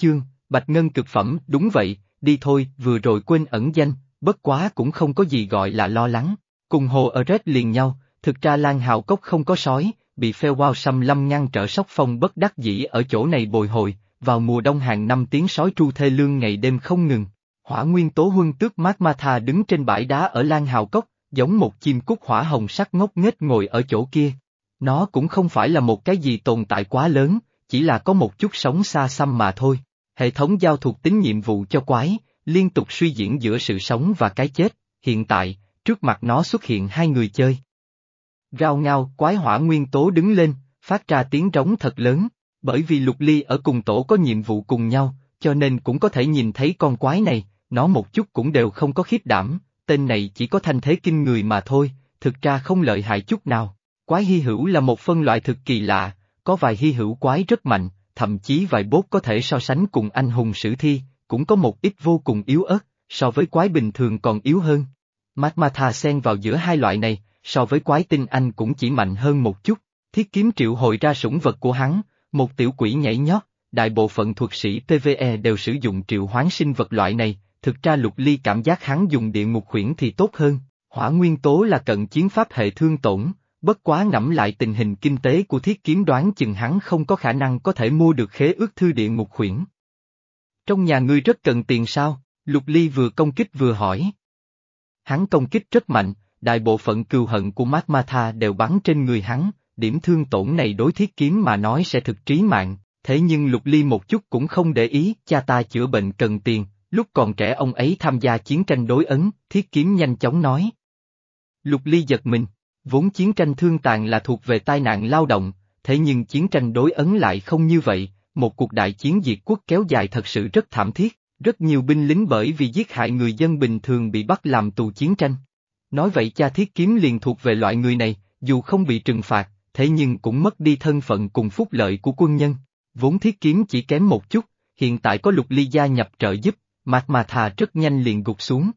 chương, Bạch Ngân cực phẩm, đúng vậy, đi thôi, vừa rồi quên ẩn danh, bất quá cũng không có gì gọi là lo lắng. Cùng hồ ở rết liền nhau, thực ra Lan Hào Cốc không có sói, bị phê wow xăm lâm ngăn trở sóc phong bất đắc dĩ ở chỗ này bồi hồi, vào mùa đông hàng năm tiếng sói tru thê lương ngày đêm không ngừng. Hỏa nguyên tố huân tước mát ma tha đứng trên bãi đá ở Lan Hào Cốc, giống một chim cúc hỏa hồng sắc ngốc nghếch ngồi ở chỗ kia. Nó cũng không phải là một cái gì tồn tại quá lớn, chỉ là có một chút sống xa xăm mà thôi. Hệ thống giao thuộc tính nhiệm vụ cho quái, liên tục suy diễn giữa sự sống và cái chết, hiện tại, trước mặt nó xuất hiện hai người chơi. Rao ngao, quái hỏa nguyên tố đứng lên, phát ra tiếng trống thật lớn, bởi vì lục ly ở cùng tổ có nhiệm vụ cùng nhau, cho nên cũng có thể nhìn thấy con quái này, nó một chút cũng đều không có khiếp đảm, tên này chỉ có thanh thế kinh người mà thôi, thực ra không lợi hại chút nào. Quái hy hữu là một phân loại thực kỳ lạ, có vài hy hữu quái rất mạnh, thậm chí vài bốt có thể so sánh cùng anh hùng sử thi, cũng có một ít vô cùng yếu ớt, so với quái bình thường còn yếu hơn. Magmatha xen vào giữa hai loại này, so với quái tinh anh cũng chỉ mạnh hơn một chút, thiết kiếm triệu hồi ra sủng vật của hắn, một tiểu quỷ nhảy nhót, đại bộ phận thuật sĩ PVE đều sử dụng triệu hoán sinh vật loại này, thực ra lục ly cảm giác hắn dùng địa ngục khuyển thì tốt hơn, hỏa nguyên tố là cận chiến pháp hệ thương tổn, bất quá ngẫm lại tình hình kinh tế của thiết kiếm đoán chừng hắn không có khả năng có thể mua được khế ước thư địa ngục khuyển. Trong nhà ngươi rất cần tiền sao? Lục Ly vừa công kích vừa hỏi. Hắn công kích rất mạnh, đại bộ phận cừu hận của Magmatha đều bắn trên người hắn, điểm thương tổn này đối thiết kiếm mà nói sẽ thực trí mạng, thế nhưng Lục Ly một chút cũng không để ý, cha ta chữa bệnh cần tiền, lúc còn trẻ ông ấy tham gia chiến tranh đối ấn, thiết kiếm nhanh chóng nói. Lục Ly giật mình, vốn chiến tranh thương tàn là thuộc về tai nạn lao động, thế nhưng chiến tranh đối ấn lại không như vậy, một cuộc đại chiến diệt quốc kéo dài thật sự rất thảm thiết, rất nhiều binh lính bởi vì giết hại người dân bình thường bị bắt làm tù chiến tranh. Nói vậy cha thiết kiếm liền thuộc về loại người này, dù không bị trừng phạt, thế nhưng cũng mất đi thân phận cùng phúc lợi của quân nhân. Vốn thiết kiếm chỉ kém một chút, hiện tại có lục ly gia nhập trợ giúp, mạc mà thà rất nhanh liền gục xuống.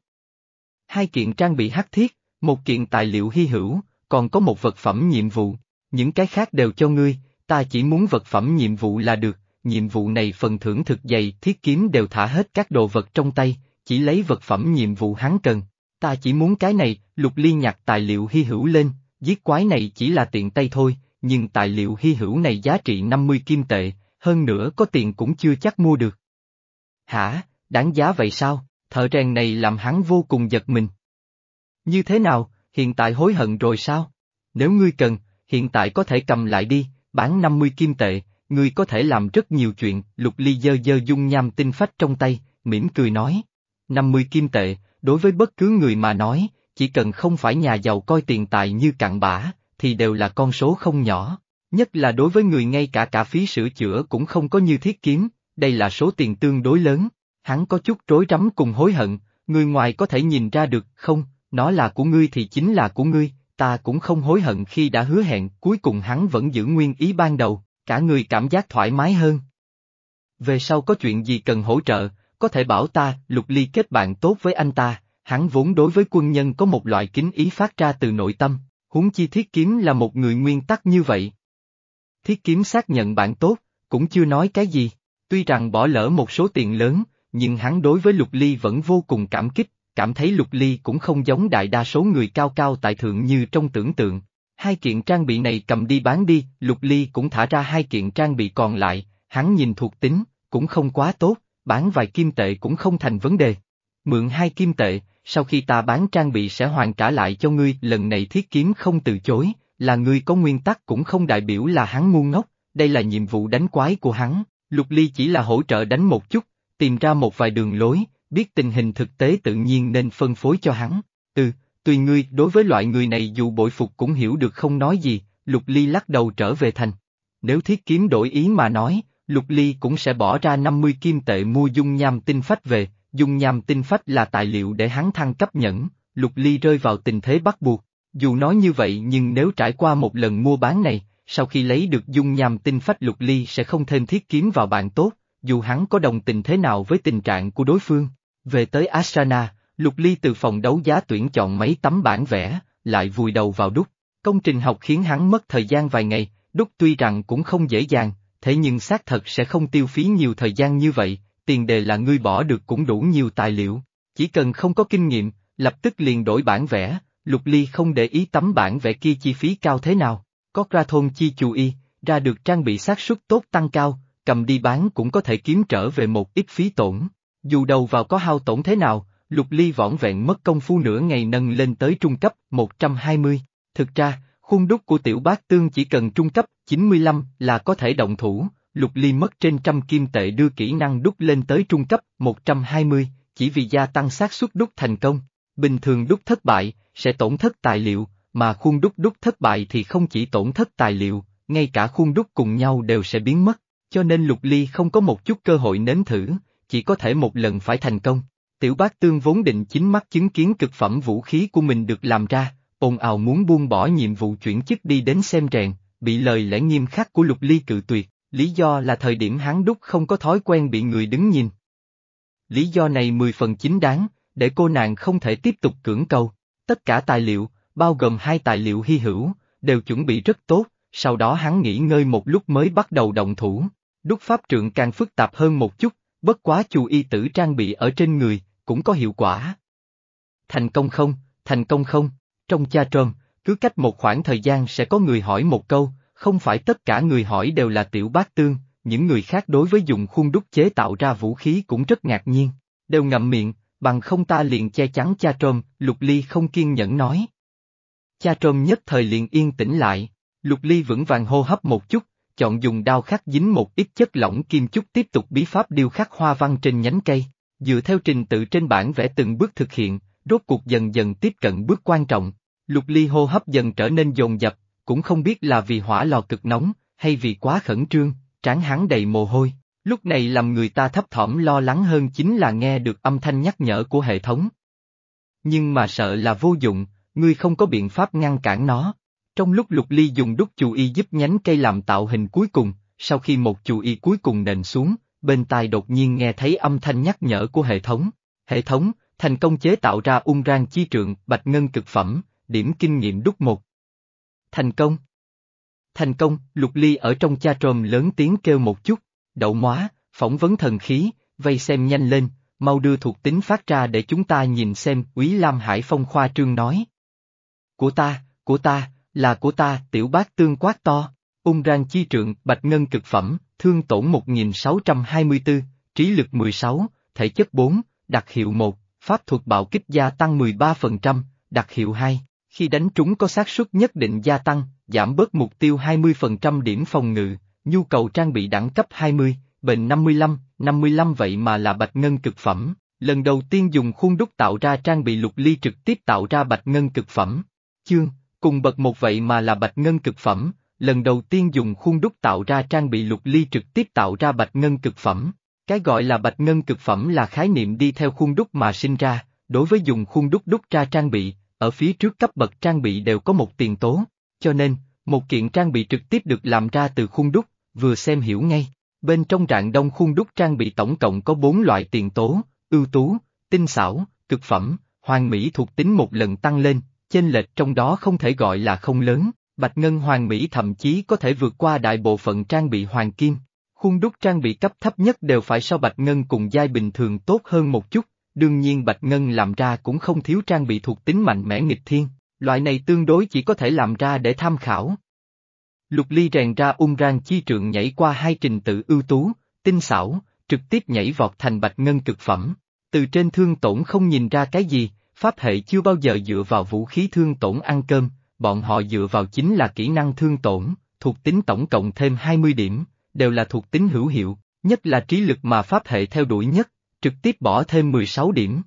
Hai kiện trang bị hắc thiết, một kiện tài liệu hy hữu, còn có một vật phẩm nhiệm vụ, những cái khác đều cho ngươi, ta chỉ muốn vật phẩm nhiệm vụ là được, nhiệm vụ này phần thưởng thực dày, thiết kiếm đều thả hết các đồ vật trong tay, chỉ lấy vật phẩm nhiệm vụ hắn cần. Ta chỉ muốn cái này, lục ly nhặt tài liệu hy hữu lên, giết quái này chỉ là tiện tay thôi, nhưng tài liệu hy hữu này giá trị 50 kim tệ, hơn nữa có tiền cũng chưa chắc mua được. Hả, đáng giá vậy sao? Thợ rèn này làm hắn vô cùng giật mình. Như thế nào, hiện tại hối hận rồi sao? Nếu ngươi cần, hiện tại có thể cầm lại đi, bán 50 kim tệ, ngươi có thể làm rất nhiều chuyện, lục ly dơ dơ dung nham tinh phách trong tay, mỉm cười nói. 50 kim tệ, đối với bất cứ người mà nói, chỉ cần không phải nhà giàu coi tiền tài như cặn bã, thì đều là con số không nhỏ. Nhất là đối với người ngay cả cả phí sửa chữa cũng không có như thiết kiếm, đây là số tiền tương đối lớn. Hắn có chút rối rắm cùng hối hận, người ngoài có thể nhìn ra được, không, nó là của ngươi thì chính là của ngươi, ta cũng không hối hận khi đã hứa hẹn, cuối cùng hắn vẫn giữ nguyên ý ban đầu, cả người cảm giác thoải mái hơn. Về sau có chuyện gì cần hỗ trợ, có thể bảo ta, lục ly kết bạn tốt với anh ta, hắn vốn đối với quân nhân có một loại kính ý phát ra từ nội tâm, huống chi thiết kiếm là một người nguyên tắc như vậy. Thiết kiếm xác nhận bạn tốt, cũng chưa nói cái gì, tuy rằng bỏ lỡ một số tiền lớn, nhưng hắn đối với lục ly vẫn vô cùng cảm kích, cảm thấy lục ly cũng không giống đại đa số người cao cao tại thượng như trong tưởng tượng. Hai kiện trang bị này cầm đi bán đi, lục ly cũng thả ra hai kiện trang bị còn lại, hắn nhìn thuộc tính, cũng không quá tốt, bán vài kim tệ cũng không thành vấn đề. Mượn hai kim tệ, sau khi ta bán trang bị sẽ hoàn trả lại cho ngươi, lần này thiết kiếm không từ chối, là ngươi có nguyên tắc cũng không đại biểu là hắn ngu ngốc, đây là nhiệm vụ đánh quái của hắn, lục ly chỉ là hỗ trợ đánh một chút, tìm ra một vài đường lối, biết tình hình thực tế tự nhiên nên phân phối cho hắn. Ừ, tùy ngươi, đối với loại người này dù bội phục cũng hiểu được không nói gì, Lục Ly lắc đầu trở về thành. Nếu thiết kiếm đổi ý mà nói, Lục Ly cũng sẽ bỏ ra 50 kim tệ mua dung nham tinh phách về, dung nham tinh phách là tài liệu để hắn thăng cấp nhẫn, Lục Ly rơi vào tình thế bắt buộc. Dù nói như vậy nhưng nếu trải qua một lần mua bán này, sau khi lấy được dung nham tinh phách Lục Ly sẽ không thêm thiết kiếm vào bạn tốt, dù hắn có đồng tình thế nào với tình trạng của đối phương. Về tới Asana, Lục Ly từ phòng đấu giá tuyển chọn mấy tấm bản vẽ, lại vùi đầu vào đúc. Công trình học khiến hắn mất thời gian vài ngày, đúc tuy rằng cũng không dễ dàng, thế nhưng xác thật sẽ không tiêu phí nhiều thời gian như vậy, tiền đề là ngươi bỏ được cũng đủ nhiều tài liệu. Chỉ cần không có kinh nghiệm, lập tức liền đổi bản vẽ, Lục Ly không để ý tấm bản vẽ kia chi phí cao thế nào, có ra thôn chi chú y, ra được trang bị xác suất tốt tăng cao, cầm đi bán cũng có thể kiếm trở về một ít phí tổn. Dù đầu vào có hao tổn thế nào, Lục Ly vỏn vẹn mất công phu nửa ngày nâng lên tới trung cấp 120. Thực ra, khuôn đúc của tiểu bác tương chỉ cần trung cấp 95 là có thể động thủ, Lục Ly mất trên trăm kim tệ đưa kỹ năng đúc lên tới trung cấp 120, chỉ vì gia tăng xác suất đúc thành công. Bình thường đúc thất bại, sẽ tổn thất tài liệu, mà khuôn đúc đúc thất bại thì không chỉ tổn thất tài liệu, ngay cả khuôn đúc cùng nhau đều sẽ biến mất, cho nên Lục Ly không có một chút cơ hội nếm thử, chỉ có thể một lần phải thành công. Tiểu bác tương vốn định chính mắt chứng kiến cực phẩm vũ khí của mình được làm ra, ồn ào muốn buông bỏ nhiệm vụ chuyển chức đi đến xem rèn, bị lời lẽ nghiêm khắc của Lục Ly cự tuyệt, lý do là thời điểm hắn đúc không có thói quen bị người đứng nhìn. Lý do này mười phần chính đáng, để cô nàng không thể tiếp tục cưỡng cầu. Tất cả tài liệu, bao gồm hai tài liệu hy hữu, đều chuẩn bị rất tốt, sau đó hắn nghỉ ngơi một lúc mới bắt đầu động thủ. Đúc pháp trượng càng phức tạp hơn một chút, bất quá chu y tử trang bị ở trên người, cũng có hiệu quả. Thành công không, thành công không, trong cha trơm, cứ cách một khoảng thời gian sẽ có người hỏi một câu, không phải tất cả người hỏi đều là tiểu bát tương, những người khác đối với dùng khuôn đúc chế tạo ra vũ khí cũng rất ngạc nhiên, đều ngậm miệng, bằng không ta liền che chắn cha trôm, lục ly không kiên nhẫn nói. Cha trôm nhất thời liền yên tĩnh lại, lục ly vững vàng hô hấp một chút, chọn dùng đao khắc dính một ít chất lỏng kim chúc tiếp tục bí pháp điêu khắc hoa văn trên nhánh cây, dựa theo trình tự trên bản vẽ từng bước thực hiện, rốt cuộc dần dần tiếp cận bước quan trọng, lục ly hô hấp dần trở nên dồn dập, cũng không biết là vì hỏa lò cực nóng, hay vì quá khẩn trương, trán hắn đầy mồ hôi. Lúc này làm người ta thấp thỏm lo lắng hơn chính là nghe được âm thanh nhắc nhở của hệ thống. Nhưng mà sợ là vô dụng, ngươi không có biện pháp ngăn cản nó. Trong lúc lục ly dùng đúc chù y giúp nhánh cây làm tạo hình cuối cùng, sau khi một chù y cuối cùng nền xuống, bên tai đột nhiên nghe thấy âm thanh nhắc nhở của hệ thống. Hệ thống, thành công chế tạo ra ung rang chi trượng, bạch ngân cực phẩm, điểm kinh nghiệm đúc một. Thành công. Thành công, lục ly ở trong cha trồm lớn tiếng kêu một chút, đậu móa, phỏng vấn thần khí, vây xem nhanh lên, mau đưa thuộc tính phát ra để chúng ta nhìn xem, Quý Lam Hải Phong khoa trương nói. Của ta, của ta, là của ta, tiểu bác tương quát to, ung rang chi trượng, bạch ngân cực phẩm, thương tổn 1624, trí lực 16, thể chất 4, đặc hiệu 1, pháp thuật bạo kích gia tăng 13%, đặc hiệu 2, khi đánh trúng có xác suất nhất định gia tăng, giảm bớt mục tiêu 20% điểm phòng ngự, nhu cầu trang bị đẳng cấp 20, bệnh 55, 55 vậy mà là bạch ngân cực phẩm. Lần đầu tiên dùng khuôn đúc tạo ra trang bị lục ly trực tiếp tạo ra bạch ngân cực phẩm. Chương, cùng bậc một vậy mà là bạch ngân cực phẩm, lần đầu tiên dùng khuôn đúc tạo ra trang bị lục ly trực tiếp tạo ra bạch ngân cực phẩm. Cái gọi là bạch ngân cực phẩm là khái niệm đi theo khuôn đúc mà sinh ra, đối với dùng khuôn đúc đúc ra trang bị, ở phía trước cấp bậc trang bị đều có một tiền tố, cho nên, một kiện trang bị trực tiếp được làm ra từ khuôn đúc, vừa xem hiểu ngay. Bên trong rạng đông khuôn đúc trang bị tổng cộng có bốn loại tiền tố, ưu tú, tinh xảo, cực phẩm, hoàng mỹ thuộc tính một lần tăng lên, chênh lệch trong đó không thể gọi là không lớn, bạch ngân hoàng mỹ thậm chí có thể vượt qua đại bộ phận trang bị hoàng kim. Khuôn đúc trang bị cấp thấp nhất đều phải so bạch ngân cùng giai bình thường tốt hơn một chút, đương nhiên bạch ngân làm ra cũng không thiếu trang bị thuộc tính mạnh mẽ nghịch thiên, loại này tương đối chỉ có thể làm ra để tham khảo. Lục Ly rèn ra ung rang chi trượng nhảy qua hai trình tự ưu tú, tinh xảo, trực tiếp nhảy vọt thành bạch ngân cực phẩm. Từ trên thương tổn không nhìn ra cái gì, pháp hệ chưa bao giờ dựa vào vũ khí thương tổn ăn cơm, bọn họ dựa vào chính là kỹ năng thương tổn, thuộc tính tổng cộng thêm 20 điểm, đều là thuộc tính hữu hiệu, nhất là trí lực mà pháp hệ theo đuổi nhất, trực tiếp bỏ thêm 16 điểm.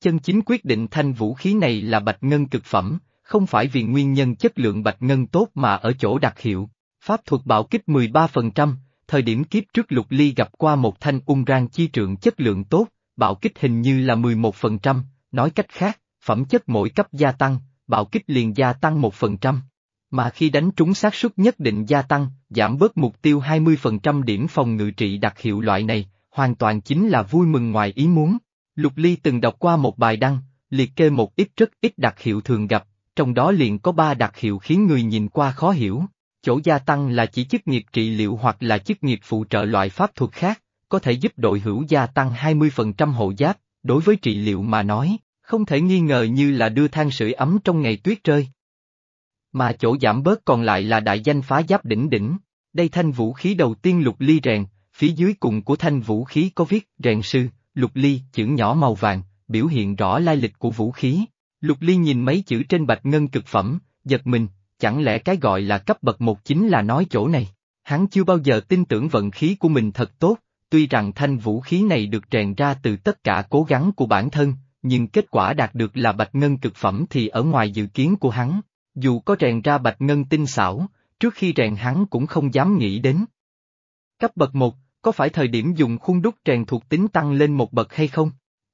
Chân chính quyết định thanh vũ khí này là bạch ngân cực phẩm, không phải vì nguyên nhân chất lượng bạch ngân tốt mà ở chỗ đặc hiệu. Pháp thuật bạo kích 13%, thời điểm kiếp trước lục ly gặp qua một thanh ung rang chi trượng chất lượng tốt, bạo kích hình như là 11%, nói cách khác, phẩm chất mỗi cấp gia tăng, bạo kích liền gia tăng 1%. Mà khi đánh trúng xác suất nhất định gia tăng, giảm bớt mục tiêu 20% điểm phòng ngự trị đặc hiệu loại này, hoàn toàn chính là vui mừng ngoài ý muốn. Lục Ly từng đọc qua một bài đăng, liệt kê một ít rất ít đặc hiệu thường gặp, trong đó liền có ba đặc hiệu khiến người nhìn qua khó hiểu. Chỗ gia tăng là chỉ chức nghiệp trị liệu hoặc là chức nghiệp phụ trợ loại pháp thuật khác, có thể giúp đội hữu gia tăng 20% hộ giáp, đối với trị liệu mà nói, không thể nghi ngờ như là đưa than sưởi ấm trong ngày tuyết rơi. Mà chỗ giảm bớt còn lại là đại danh phá giáp đỉnh đỉnh, đây thanh vũ khí đầu tiên lục ly rèn, phía dưới cùng của thanh vũ khí có viết rèn sư, lục ly, chữ nhỏ màu vàng, biểu hiện rõ lai lịch của vũ khí. Lục ly nhìn mấy chữ trên bạch ngân cực phẩm, giật mình, chẳng lẽ cái gọi là cấp bậc một chính là nói chỗ này. Hắn chưa bao giờ tin tưởng vận khí của mình thật tốt, tuy rằng thanh vũ khí này được rèn ra từ tất cả cố gắng của bản thân, nhưng kết quả đạt được là bạch ngân cực phẩm thì ở ngoài dự kiến của hắn. Dù có rèn ra bạch ngân tinh xảo, trước khi rèn hắn cũng không dám nghĩ đến. Cấp bậc 1, có phải thời điểm dùng khuôn đúc rèn thuộc tính tăng lên một bậc hay không?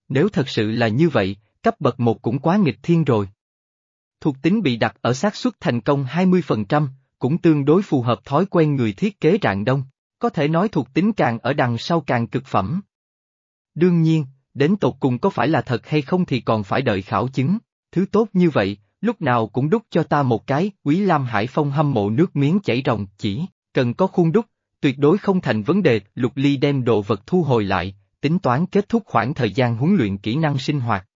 Nếu thật sự là như vậy, cấp bậc 1 cũng quá nghịch thiên rồi. Thuộc tính bị đặt ở xác suất thành công 20%, cũng tương đối phù hợp thói quen người thiết kế rạng đông, có thể nói thuộc tính càng ở đằng sau càng cực phẩm. Đương nhiên, đến tột cùng có phải là thật hay không thì còn phải đợi khảo chứng, thứ tốt như vậy, lúc nào cũng đúc cho ta một cái, Quý Lam Hải Phong hâm mộ nước miếng chảy ròng, chỉ, cần có khuôn đúc, tuyệt đối không thành vấn đề, Lục Ly đem đồ vật thu hồi lại, tính toán kết thúc khoảng thời gian huấn luyện kỹ năng sinh hoạt.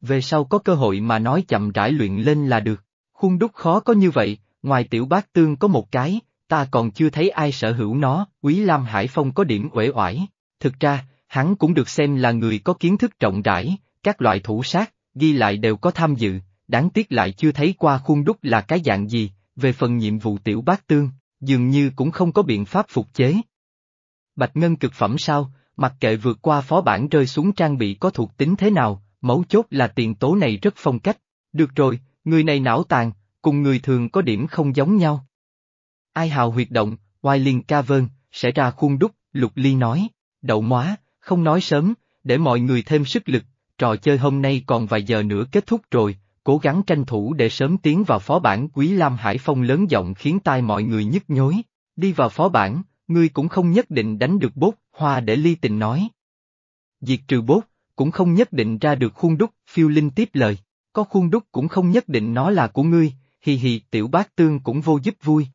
Về sau có cơ hội mà nói chậm rãi luyện lên là được, khuôn đúc khó có như vậy, ngoài tiểu Bác tương có một cái, ta còn chưa thấy ai sở hữu nó, Quý Lam Hải Phong có điểm uể oải. Thực ra, hắn cũng được xem là người có kiến thức rộng rãi, các loại thủ sát, ghi lại đều có tham dự, đáng tiếc lại chưa thấy qua khuôn đúc là cái dạng gì, về phần nhiệm vụ tiểu bát tương, dường như cũng không có biện pháp phục chế. Bạch Ngân cực phẩm sao, mặc kệ vượt qua phó bản rơi xuống trang bị có thuộc tính thế nào, mấu chốt là tiền tố này rất phong cách. Được rồi, người này não tàn, cùng người thường có điểm không giống nhau. Ai hào huyệt động, Wailing Cavern, sẽ ra khuôn đúc, Lục Ly nói, đậu móa, không nói sớm, để mọi người thêm sức lực, trò chơi hôm nay còn vài giờ nữa kết thúc rồi, cố gắng tranh thủ để sớm tiến vào phó bản Quý Lam Hải Phong lớn giọng khiến tai mọi người nhức nhối. Đi vào phó bản, ngươi cũng không nhất định đánh được bốt, hoa để ly tình nói. Diệt trừ bốt, cũng không nhất định ra được khuôn đúc, phiêu linh tiếp lời. Có khuôn đúc cũng không nhất định nó là của ngươi, hì hì tiểu bác tương cũng vô giúp vui.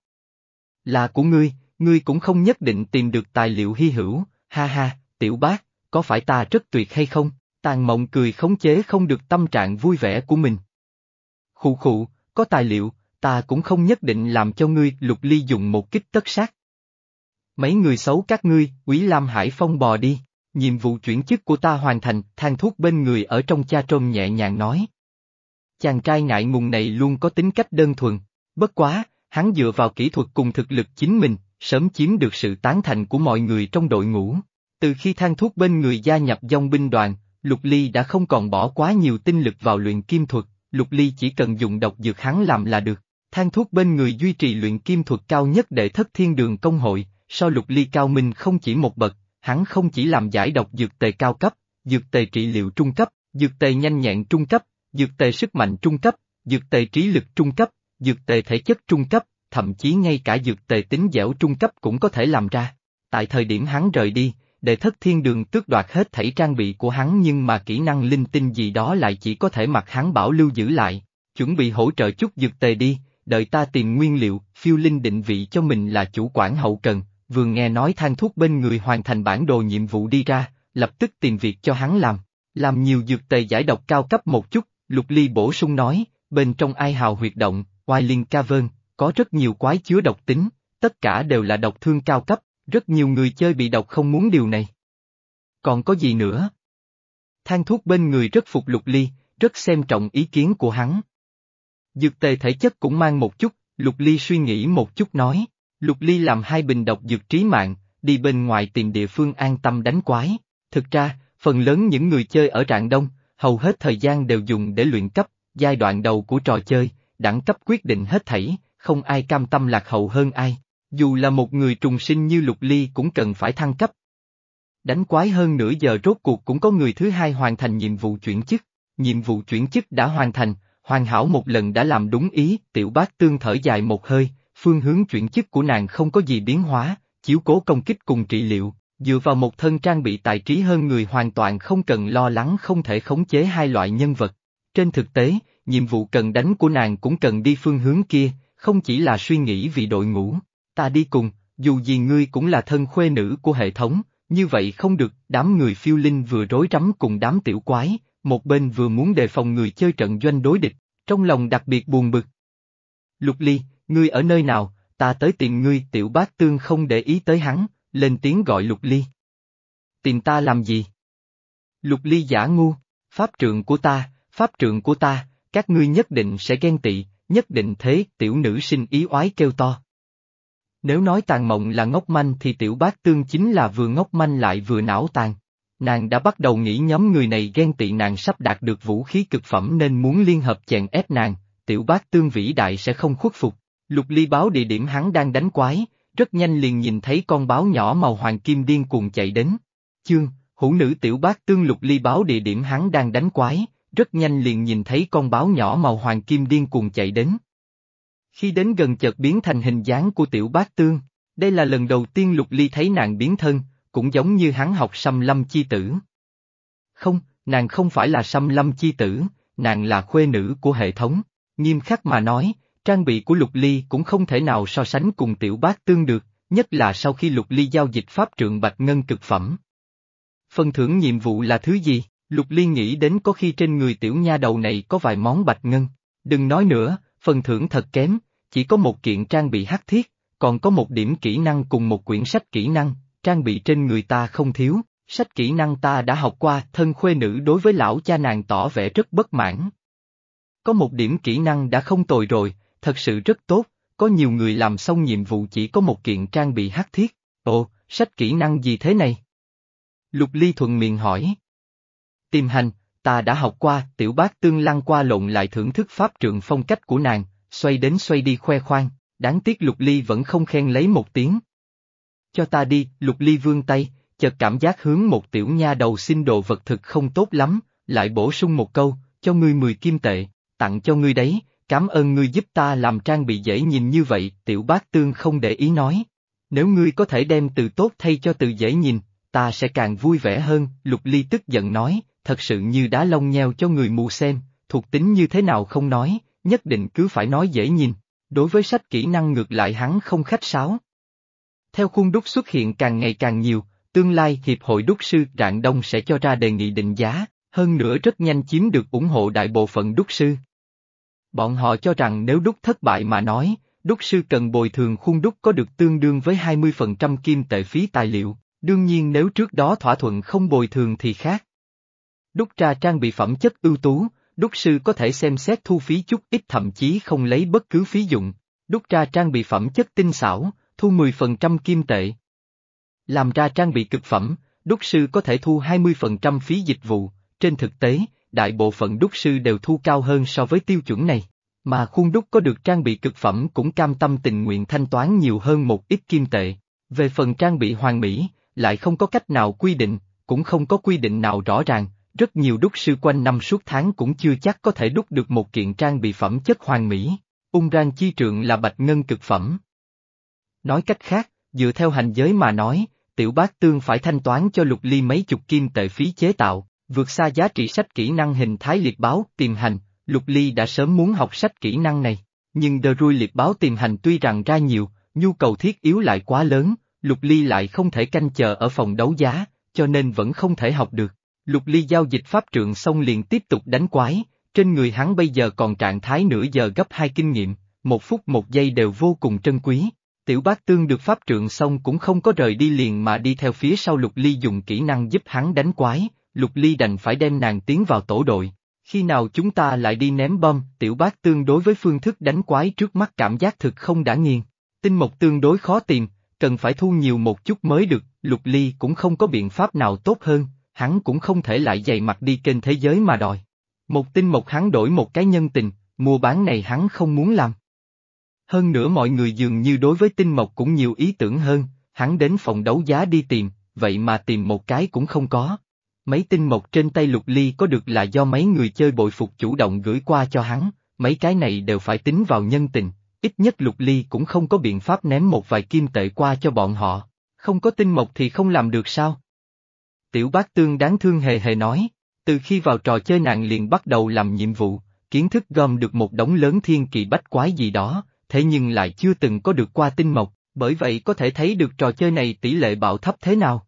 Là của ngươi, ngươi cũng không nhất định tìm được tài liệu hy hữu, ha ha, tiểu bác, có phải ta rất tuyệt hay không? Tàn mộng cười khống chế không được tâm trạng vui vẻ của mình. Khụ khụ, có tài liệu, ta cũng không nhất định làm cho ngươi lục ly dùng một kích tất sát. Mấy người xấu các ngươi, Quý Lam Hải Phong bò đi, nhiệm vụ chuyển chức của ta hoàn thành, than thuốc bên người ở trong cha trôm nhẹ nhàng nói. Chàng trai ngại ngùng này luôn có tính cách đơn thuần, bất quá, hắn dựa vào kỹ thuật cùng thực lực chính mình, sớm chiếm được sự tán thành của mọi người trong đội ngũ. Từ khi than thuốc bên người gia nhập dòng binh đoàn, Lục Ly đã không còn bỏ quá nhiều tinh lực vào luyện kim thuật, Lục Ly chỉ cần dùng độc dược hắn làm là được. Than thuốc bên người duy trì luyện kim thuật cao nhất để thất thiên đường công hội, so Lục Ly cao minh không chỉ một bậc, hắn không chỉ làm giải độc dược tề cao cấp, dược tề trị liệu trung cấp, dược tề nhanh nhẹn trung cấp, dược tề sức mạnh trung cấp, dược tề trí lực trung cấp, dược tề thể chất trung cấp, thậm chí ngay cả dược tề tính dẻo trung cấp cũng có thể làm ra. Tại thời điểm hắn rời đi, để thất thiên đường tước đoạt hết thảy trang bị của hắn nhưng mà kỹ năng linh tinh gì đó lại chỉ có thể mặc hắn bảo lưu giữ lại, chuẩn bị hỗ trợ chút dược tề đi, đợi ta tìm nguyên liệu, phiêu linh định vị cho mình là chủ quản hậu cần, vừa nghe nói than thuốc bên người hoàn thành bản đồ nhiệm vụ đi ra, lập tức tìm việc cho hắn làm, làm nhiều dược tề giải độc cao cấp một chút, lục ly bổ sung nói, bên trong ai hào huyệt động, Wailing Cavern, có rất nhiều quái chứa độc tính, tất cả đều là độc thương cao cấp, rất nhiều người chơi bị độc không muốn điều này. Còn có gì nữa? Thang thuốc bên người rất phục lục ly, rất xem trọng ý kiến của hắn. Dược tề thể chất cũng mang một chút, lục ly suy nghĩ một chút nói, lục ly làm hai bình độc dược trí mạng, đi bên ngoài tìm địa phương an tâm đánh quái. Thực ra, phần lớn những người chơi ở Rạng Đông, hầu hết thời gian đều dùng để luyện cấp, giai đoạn đầu của trò chơi, đẳng cấp quyết định hết thảy, không ai cam tâm lạc hậu hơn ai. Dù là một người trùng sinh như Lục Ly cũng cần phải thăng cấp. Đánh quái hơn nửa giờ rốt cuộc cũng có người thứ hai hoàn thành nhiệm vụ chuyển chức. Nhiệm vụ chuyển chức đã hoàn thành, hoàn hảo một lần đã làm đúng ý, tiểu bác tương thở dài một hơi, phương hướng chuyển chức của nàng không có gì biến hóa, chiếu cố công kích cùng trị liệu, dựa vào một thân trang bị tài trí hơn người hoàn toàn không cần lo lắng không thể khống chế hai loại nhân vật. Trên thực tế, nhiệm vụ cần đánh của nàng cũng cần đi phương hướng kia, không chỉ là suy nghĩ vì đội ngũ, ta đi cùng, dù gì ngươi cũng là thân khuê nữ của hệ thống, như vậy không được, đám người phiêu linh vừa rối rắm cùng đám tiểu quái, một bên vừa muốn đề phòng người chơi trận doanh đối địch, trong lòng đặc biệt buồn bực. Lục ly, ngươi ở nơi nào, ta tới tìm ngươi tiểu bác tương không để ý tới hắn, lên tiếng gọi lục ly. Tìm ta làm gì? Lục ly giả ngu, pháp trượng của ta, pháp trượng của ta, các ngươi nhất định sẽ ghen tị, nhất định thế, tiểu nữ sinh ý oái kêu to. Nếu nói tàn mộng là ngốc manh thì tiểu bác tương chính là vừa ngốc manh lại vừa não tàn. Nàng đã bắt đầu nghĩ nhóm người này ghen tị nàng sắp đạt được vũ khí cực phẩm nên muốn liên hợp chèn ép nàng, tiểu bác tương vĩ đại sẽ không khuất phục. Lục ly báo địa điểm hắn đang đánh quái, rất nhanh liền nhìn thấy con báo nhỏ màu hoàng kim điên cuồng chạy đến. Chương, hữu nữ tiểu bác tương lục ly báo địa điểm hắn đang đánh quái, rất nhanh liền nhìn thấy con báo nhỏ màu hoàng kim điên cuồng chạy đến. Khi đến gần chợt biến thành hình dáng của tiểu bát tương, đây là lần đầu tiên lục ly thấy nàng biến thân, cũng giống như hắn học xăm lâm chi tử. Không, nàng không phải là xăm lâm chi tử, nàng là khuê nữ của hệ thống, nghiêm khắc mà nói, trang bị của lục ly cũng không thể nào so sánh cùng tiểu bát tương được, nhất là sau khi lục ly giao dịch pháp trượng bạch ngân cực phẩm. Phần thưởng nhiệm vụ là thứ gì? Lục ly nghĩ đến có khi trên người tiểu nha đầu này có vài món bạch ngân. Đừng nói nữa, phần thưởng thật kém, chỉ có một kiện trang bị hắc thiết, còn có một điểm kỹ năng cùng một quyển sách kỹ năng, trang bị trên người ta không thiếu, sách kỹ năng ta đã học qua, thân khuê nữ đối với lão cha nàng tỏ vẻ rất bất mãn. Có một điểm kỹ năng đã không tồi rồi, thật sự rất tốt, có nhiều người làm xong nhiệm vụ chỉ có một kiện trang bị hắc thiết, ồ, sách kỹ năng gì thế này? Lục Ly thuận miệng hỏi. Tìm hành, ta đã học qua, tiểu bác tương lăng qua lộn lại thưởng thức pháp trượng phong cách của nàng, xoay đến xoay đi khoe khoang, đáng tiếc Lục Ly vẫn không khen lấy một tiếng. Cho ta đi, Lục Ly vươn tay, chợt cảm giác hướng một tiểu nha đầu xin đồ vật thực không tốt lắm, lại bổ sung một câu, cho ngươi mười kim tệ, tặng cho ngươi đấy, cảm ơn ngươi giúp ta làm trang bị dễ nhìn như vậy, tiểu bác tương không để ý nói. Nếu ngươi có thể đem từ tốt thay cho từ dễ nhìn, ta sẽ càng vui vẻ hơn, Lục Ly tức giận nói, thật sự như đá lông nheo cho người mù xem, thuộc tính như thế nào không nói, nhất định cứ phải nói dễ nhìn, đối với sách kỹ năng ngược lại hắn không khách sáo. Theo khuôn đúc xuất hiện càng ngày càng nhiều, tương lai Hiệp hội đúc sư Rạng Đông sẽ cho ra đề nghị định giá, hơn nữa rất nhanh chiếm được ủng hộ đại bộ phận đúc sư. Bọn họ cho rằng nếu đúc thất bại mà nói, đúc sư cần bồi thường khuôn đúc có được tương đương với 20% kim tệ phí tài liệu, đương nhiên nếu trước đó thỏa thuận không bồi thường thì khác. Đúc ra trang bị phẩm chất ưu tú, đúc sư có thể xem xét thu phí chút ít thậm chí không lấy bất cứ phí dụng, đúc ra trang bị phẩm chất tinh xảo, thu 10% kim tệ. Làm ra trang bị cực phẩm, đúc sư có thể thu 20% phí dịch vụ, trên thực tế, đại bộ phận đúc sư đều thu cao hơn so với tiêu chuẩn này. Mà khuôn đúc có được trang bị cực phẩm cũng cam tâm tình nguyện thanh toán nhiều hơn một ít kim tệ. Về phần trang bị hoàn mỹ, lại không có cách nào quy định, cũng không có quy định nào rõ ràng, rất nhiều đúc sư quanh năm suốt tháng cũng chưa chắc có thể đúc được một kiện trang bị phẩm chất hoàn mỹ. Ung rang chi trượng là bạch ngân cực phẩm. Nói cách khác, dựa theo hành giới mà nói, tiểu bác tương phải thanh toán cho lục ly mấy chục kim tệ phí chế tạo, vượt xa giá trị sách kỹ năng hình thái liệt báo tìm hành, lục ly đã sớm muốn học sách kỹ năng này, nhưng đờ rui liệt báo tìm hành tuy rằng ra nhiều, nhu cầu thiết yếu lại quá lớn, lục ly lại không thể canh chờ ở phòng đấu giá, cho nên vẫn không thể học được. Lục ly giao dịch pháp trượng xong liền tiếp tục đánh quái, trên người hắn bây giờ còn trạng thái nửa giờ gấp hai kinh nghiệm, một phút một giây đều vô cùng trân quý. Tiểu bác tương được pháp trượng xong cũng không có rời đi liền mà đi theo phía sau lục ly dùng kỹ năng giúp hắn đánh quái, lục ly đành phải đem nàng tiến vào tổ đội. Khi nào chúng ta lại đi ném bom, tiểu bác tương đối với phương thức đánh quái trước mắt cảm giác thực không đã nghiền. Tinh mộc tương đối khó tìm, cần phải thu nhiều một chút mới được, lục ly cũng không có biện pháp nào tốt hơn, hắn cũng không thể lại dày mặt đi kênh thế giới mà đòi. Một tinh mộc hắn đổi một cái nhân tình, mua bán này hắn không muốn làm. Hơn nữa mọi người dường như đối với tinh mộc cũng nhiều ý tưởng hơn, hắn đến phòng đấu giá đi tìm, vậy mà tìm một cái cũng không có. Mấy tinh mộc trên tay lục ly có được là do mấy người chơi bội phục chủ động gửi qua cho hắn, mấy cái này đều phải tính vào nhân tình, ít nhất lục ly cũng không có biện pháp ném một vài kim tệ qua cho bọn họ, không có tinh mộc thì không làm được sao? Tiểu bác tương đáng thương hề hề nói, từ khi vào trò chơi nàng liền bắt đầu làm nhiệm vụ, kiến thức gom được một đống lớn thiên kỳ bách quái gì đó, thế nhưng lại chưa từng có được qua tinh mộc, bởi vậy có thể thấy được trò chơi này tỷ lệ bạo thấp thế nào.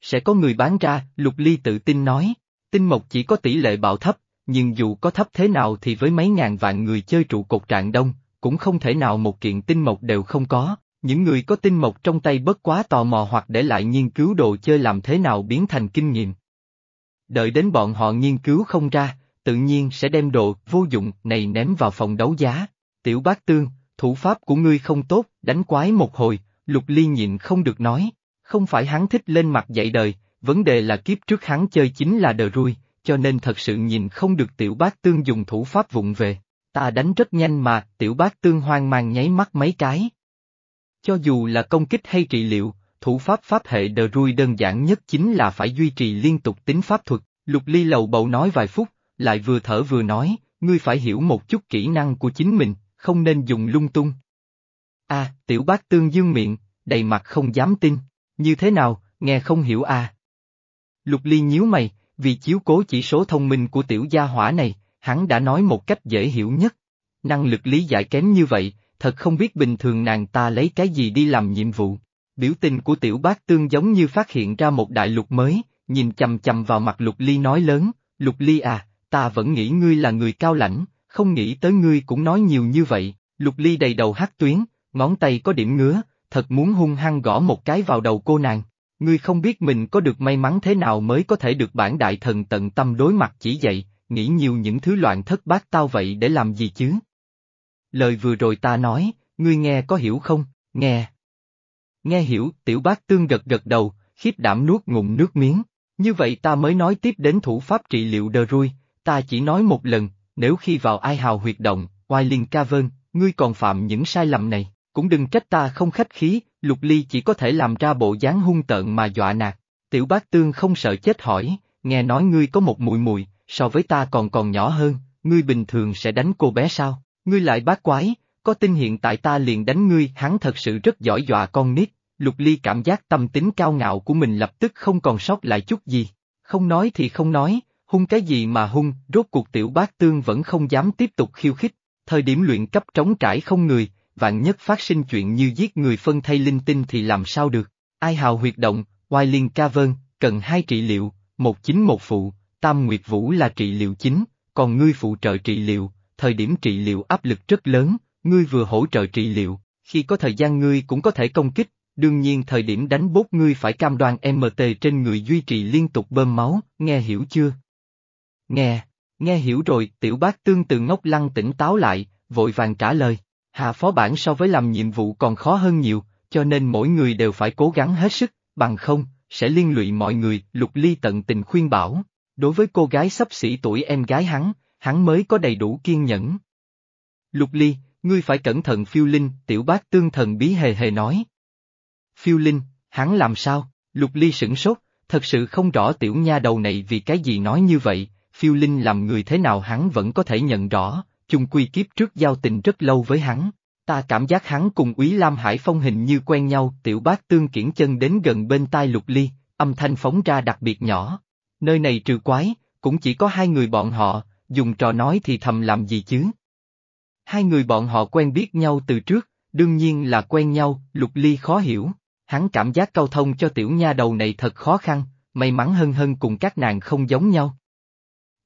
Sẽ có người bán ra, Lục Ly tự tin nói, tinh mộc chỉ có tỷ lệ bạo thấp, nhưng dù có thấp thế nào thì với mấy ngàn vạn người chơi trụ cột trạng đông, cũng không thể nào một kiện tinh mộc đều không có. Những người có tinh mộc trong tay bất quá tò mò hoặc để lại nghiên cứu đồ chơi làm thế nào biến thành kinh nghiệm. Đợi đến bọn họ nghiên cứu không ra, tự nhiên sẽ đem đồ vô dụng này ném vào phòng đấu giá. Tiểu bác tương, thủ pháp của ngươi không tốt, đánh quái một hồi, lục ly nhịn không được nói. Không phải hắn thích lên mặt dạy đời, vấn đề là kiếp trước hắn chơi chính là đờ rui, cho nên thật sự nhìn không được tiểu bác tương dùng thủ pháp vụng về. Ta đánh rất nhanh mà, tiểu bác tương hoang mang nháy mắt mấy cái. Cho dù là công kích hay trị liệu, thủ pháp pháp hệ đờ rui đơn giản nhất chính là phải duy trì liên tục tính pháp thuật, lục ly lầu bầu nói vài phút, lại vừa thở vừa nói, ngươi phải hiểu một chút kỹ năng của chính mình, không nên dùng lung tung. A, tiểu bác tương dương miệng, đầy mặt không dám tin, như thế nào, nghe không hiểu à. Lục ly nhíu mày, vì chiếu cố chỉ số thông minh của tiểu gia hỏa này, hắn đã nói một cách dễ hiểu nhất. Năng lực lý giải kém như vậy, thật không biết bình thường nàng ta lấy cái gì đi làm nhiệm vụ. Biểu tình của tiểu bác tương giống như phát hiện ra một đại lục mới, nhìn chầm chầm vào mặt lục ly nói lớn, lục ly à, ta vẫn nghĩ ngươi là người cao lãnh, không nghĩ tới ngươi cũng nói nhiều như vậy, lục ly đầy đầu hát tuyến, ngón tay có điểm ngứa, thật muốn hung hăng gõ một cái vào đầu cô nàng. Ngươi không biết mình có được may mắn thế nào mới có thể được bản đại thần tận tâm đối mặt chỉ dạy, nghĩ nhiều những thứ loạn thất bát tao vậy để làm gì chứ? Lời vừa rồi ta nói, ngươi nghe có hiểu không, nghe. Nghe hiểu, tiểu bác tương gật gật đầu, khiếp đảm nuốt ngụm nước miếng. Như vậy ta mới nói tiếp đến thủ pháp trị liệu đờ rui, ta chỉ nói một lần, nếu khi vào ai hào huyệt động, oai liên ca vơn, ngươi còn phạm những sai lầm này, cũng đừng trách ta không khách khí, lục ly chỉ có thể làm ra bộ dáng hung tợn mà dọa nạt. Tiểu bác tương không sợ chết hỏi, nghe nói ngươi có một mùi mùi, so với ta còn còn nhỏ hơn, ngươi bình thường sẽ đánh cô bé sao, ngươi lại bác quái, có tin hiện tại ta liền đánh ngươi, hắn thật sự rất giỏi dọa con nít, lục ly cảm giác tâm tính cao ngạo của mình lập tức không còn sót lại chút gì, không nói thì không nói, hung cái gì mà hung, rốt cuộc tiểu bác tương vẫn không dám tiếp tục khiêu khích, thời điểm luyện cấp trống trải không người, vạn nhất phát sinh chuyện như giết người phân thay linh tinh thì làm sao được, ai hào huyệt động, oai liên ca vơn, cần hai trị liệu, một chính một phụ, tam nguyệt vũ là trị liệu chính, còn ngươi phụ trợ trị liệu, thời điểm trị liệu áp lực rất lớn, ngươi vừa hỗ trợ trị liệu, khi có thời gian ngươi cũng có thể công kích, đương nhiên thời điểm đánh bốt ngươi phải cam đoan MT trên người duy trì liên tục bơm máu, nghe hiểu chưa? Nghe, nghe hiểu rồi, tiểu bác tương tự ngốc lăng tỉnh táo lại, vội vàng trả lời, hạ phó bản so với làm nhiệm vụ còn khó hơn nhiều, cho nên mỗi người đều phải cố gắng hết sức, bằng không, sẽ liên lụy mọi người, lục ly tận tình khuyên bảo. Đối với cô gái sắp xỉ tuổi em gái hắn, hắn mới có đầy đủ kiên nhẫn. Lục ly, ngươi phải cẩn thận phiêu linh, tiểu bác tương thần bí hề hề nói. Phiêu linh, hắn làm sao? Lục ly sửng sốt, thật sự không rõ tiểu nha đầu này vì cái gì nói như vậy, phiêu linh làm người thế nào hắn vẫn có thể nhận rõ, chung quy kiếp trước giao tình rất lâu với hắn. Ta cảm giác hắn cùng Úy Lam Hải Phong hình như quen nhau, tiểu bác tương kiển chân đến gần bên tai lục ly, âm thanh phóng ra đặc biệt nhỏ. Nơi này trừ quái, cũng chỉ có hai người bọn họ, dùng trò nói thì thầm làm gì chứ. Hai người bọn họ quen biết nhau từ trước, đương nhiên là quen nhau, lục ly khó hiểu. Hắn cảm giác câu thông cho tiểu nha đầu này thật khó khăn, may mắn hân hân cùng các nàng không giống nhau.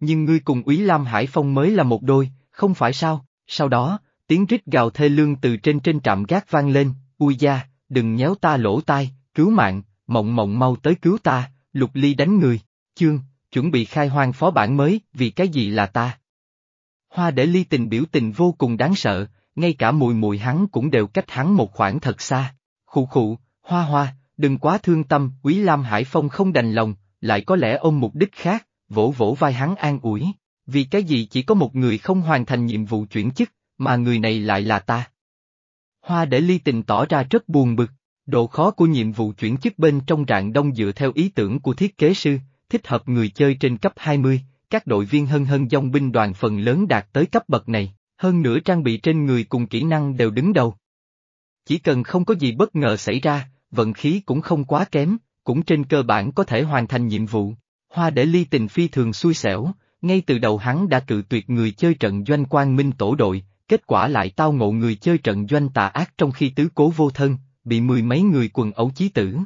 Nhưng ngươi cùng Úy Lam Hải Phong mới là một đôi, không phải sao, sau đó, tiếng rít gào thê lương từ trên trên trạm gác vang lên, ui da, đừng nhéo ta lỗ tai, cứu mạng, mộng mộng mau tới cứu ta, lục ly đánh người, chương, chuẩn bị khai hoang phó bản mới, vì cái gì là ta. Hoa để ly tình biểu tình vô cùng đáng sợ, ngay cả mùi mùi hắn cũng đều cách hắn một khoảng thật xa. Khụ khụ, hoa hoa, đừng quá thương tâm, quý Lam Hải Phong không đành lòng, lại có lẽ ôm mục đích khác, vỗ vỗ vai hắn an ủi. Vì cái gì chỉ có một người không hoàn thành nhiệm vụ chuyển chức, mà người này lại là ta. Hoa để ly tình tỏ ra rất buồn bực, độ khó của nhiệm vụ chuyển chức bên trong rạng đông dựa theo ý tưởng của thiết kế sư, thích hợp người chơi trên cấp 20, các đội viên hân hân dòng binh đoàn phần lớn đạt tới cấp bậc này, hơn nữa trang bị trên người cùng kỹ năng đều đứng đầu. Chỉ cần không có gì bất ngờ xảy ra, vận khí cũng không quá kém, cũng trên cơ bản có thể hoàn thành nhiệm vụ. Hoa để ly tình phi thường xui xẻo, ngay từ đầu hắn đã cự tuyệt người chơi trận doanh quan minh tổ đội, kết quả lại tao ngộ người chơi trận doanh tà ác trong khi tứ cố vô thân, bị mười mấy người quần ấu chí tử.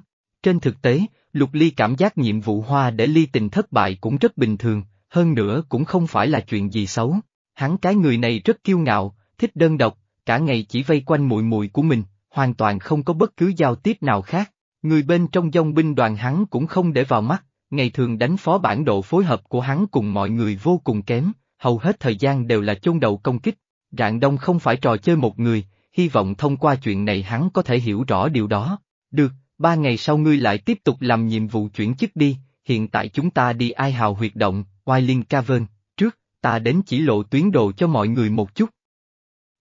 Trên thực tế, Lục Ly cảm giác nhiệm vụ hoa để ly tình thất bại cũng rất bình thường, hơn nữa cũng không phải là chuyện gì xấu. Hắn cái người này rất kiêu ngạo, thích đơn độc, cả ngày chỉ vây quanh muội muội của mình, hoàn toàn không có bất cứ giao tiếp nào khác. Người bên trong dòng binh đoàn hắn cũng không để vào mắt, ngày thường đánh phó bản độ phối hợp của hắn cùng mọi người vô cùng kém, hầu hết thời gian đều là chôn đầu công kích. Rạng Đông không phải trò chơi một người, hy vọng thông qua chuyện này hắn có thể hiểu rõ điều đó. Được, ba ngày sau ngươi lại tiếp tục làm nhiệm vụ chuyển chức đi, hiện tại chúng ta đi ai hào huyệt động, Wailing Cavern, trước, ta đến chỉ lộ tuyến đồ cho mọi người một chút.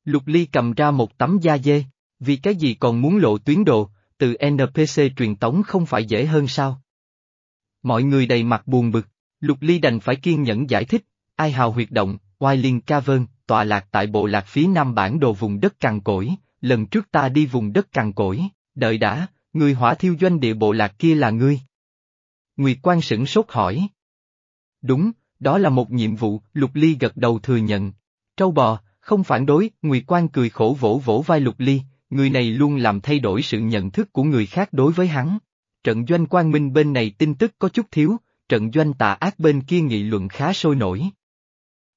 Lục Ly cầm ra một tấm da dê, vì cái gì còn muốn lộ tuyến đồ, từ NPC truyền tống không phải dễ hơn sao? Mọi người đầy mặt buồn bực, Lục Ly đành phải kiên nhẫn giải thích, ai hào huyệt động, Wailing Cavern, tọa lạc tại bộ lạc phía nam bản đồ vùng đất cằn cỗi, lần trước ta đi vùng đất cằn cỗi, đợi đã, người hỏa thiêu doanh địa bộ lạc kia là ngươi. Nguyệt Quan sửng sốt hỏi. Đúng, đó là một nhiệm vụ, Lục Ly gật đầu thừa nhận. Trâu bò, không phản đối, Nguyệt Quan cười khổ vỗ vỗ vai Lục Ly, người này luôn làm thay đổi sự nhận thức của người khác đối với hắn. Trận doanh quan minh bên này tin tức có chút thiếu, trận doanh tà ác bên kia nghị luận khá sôi nổi.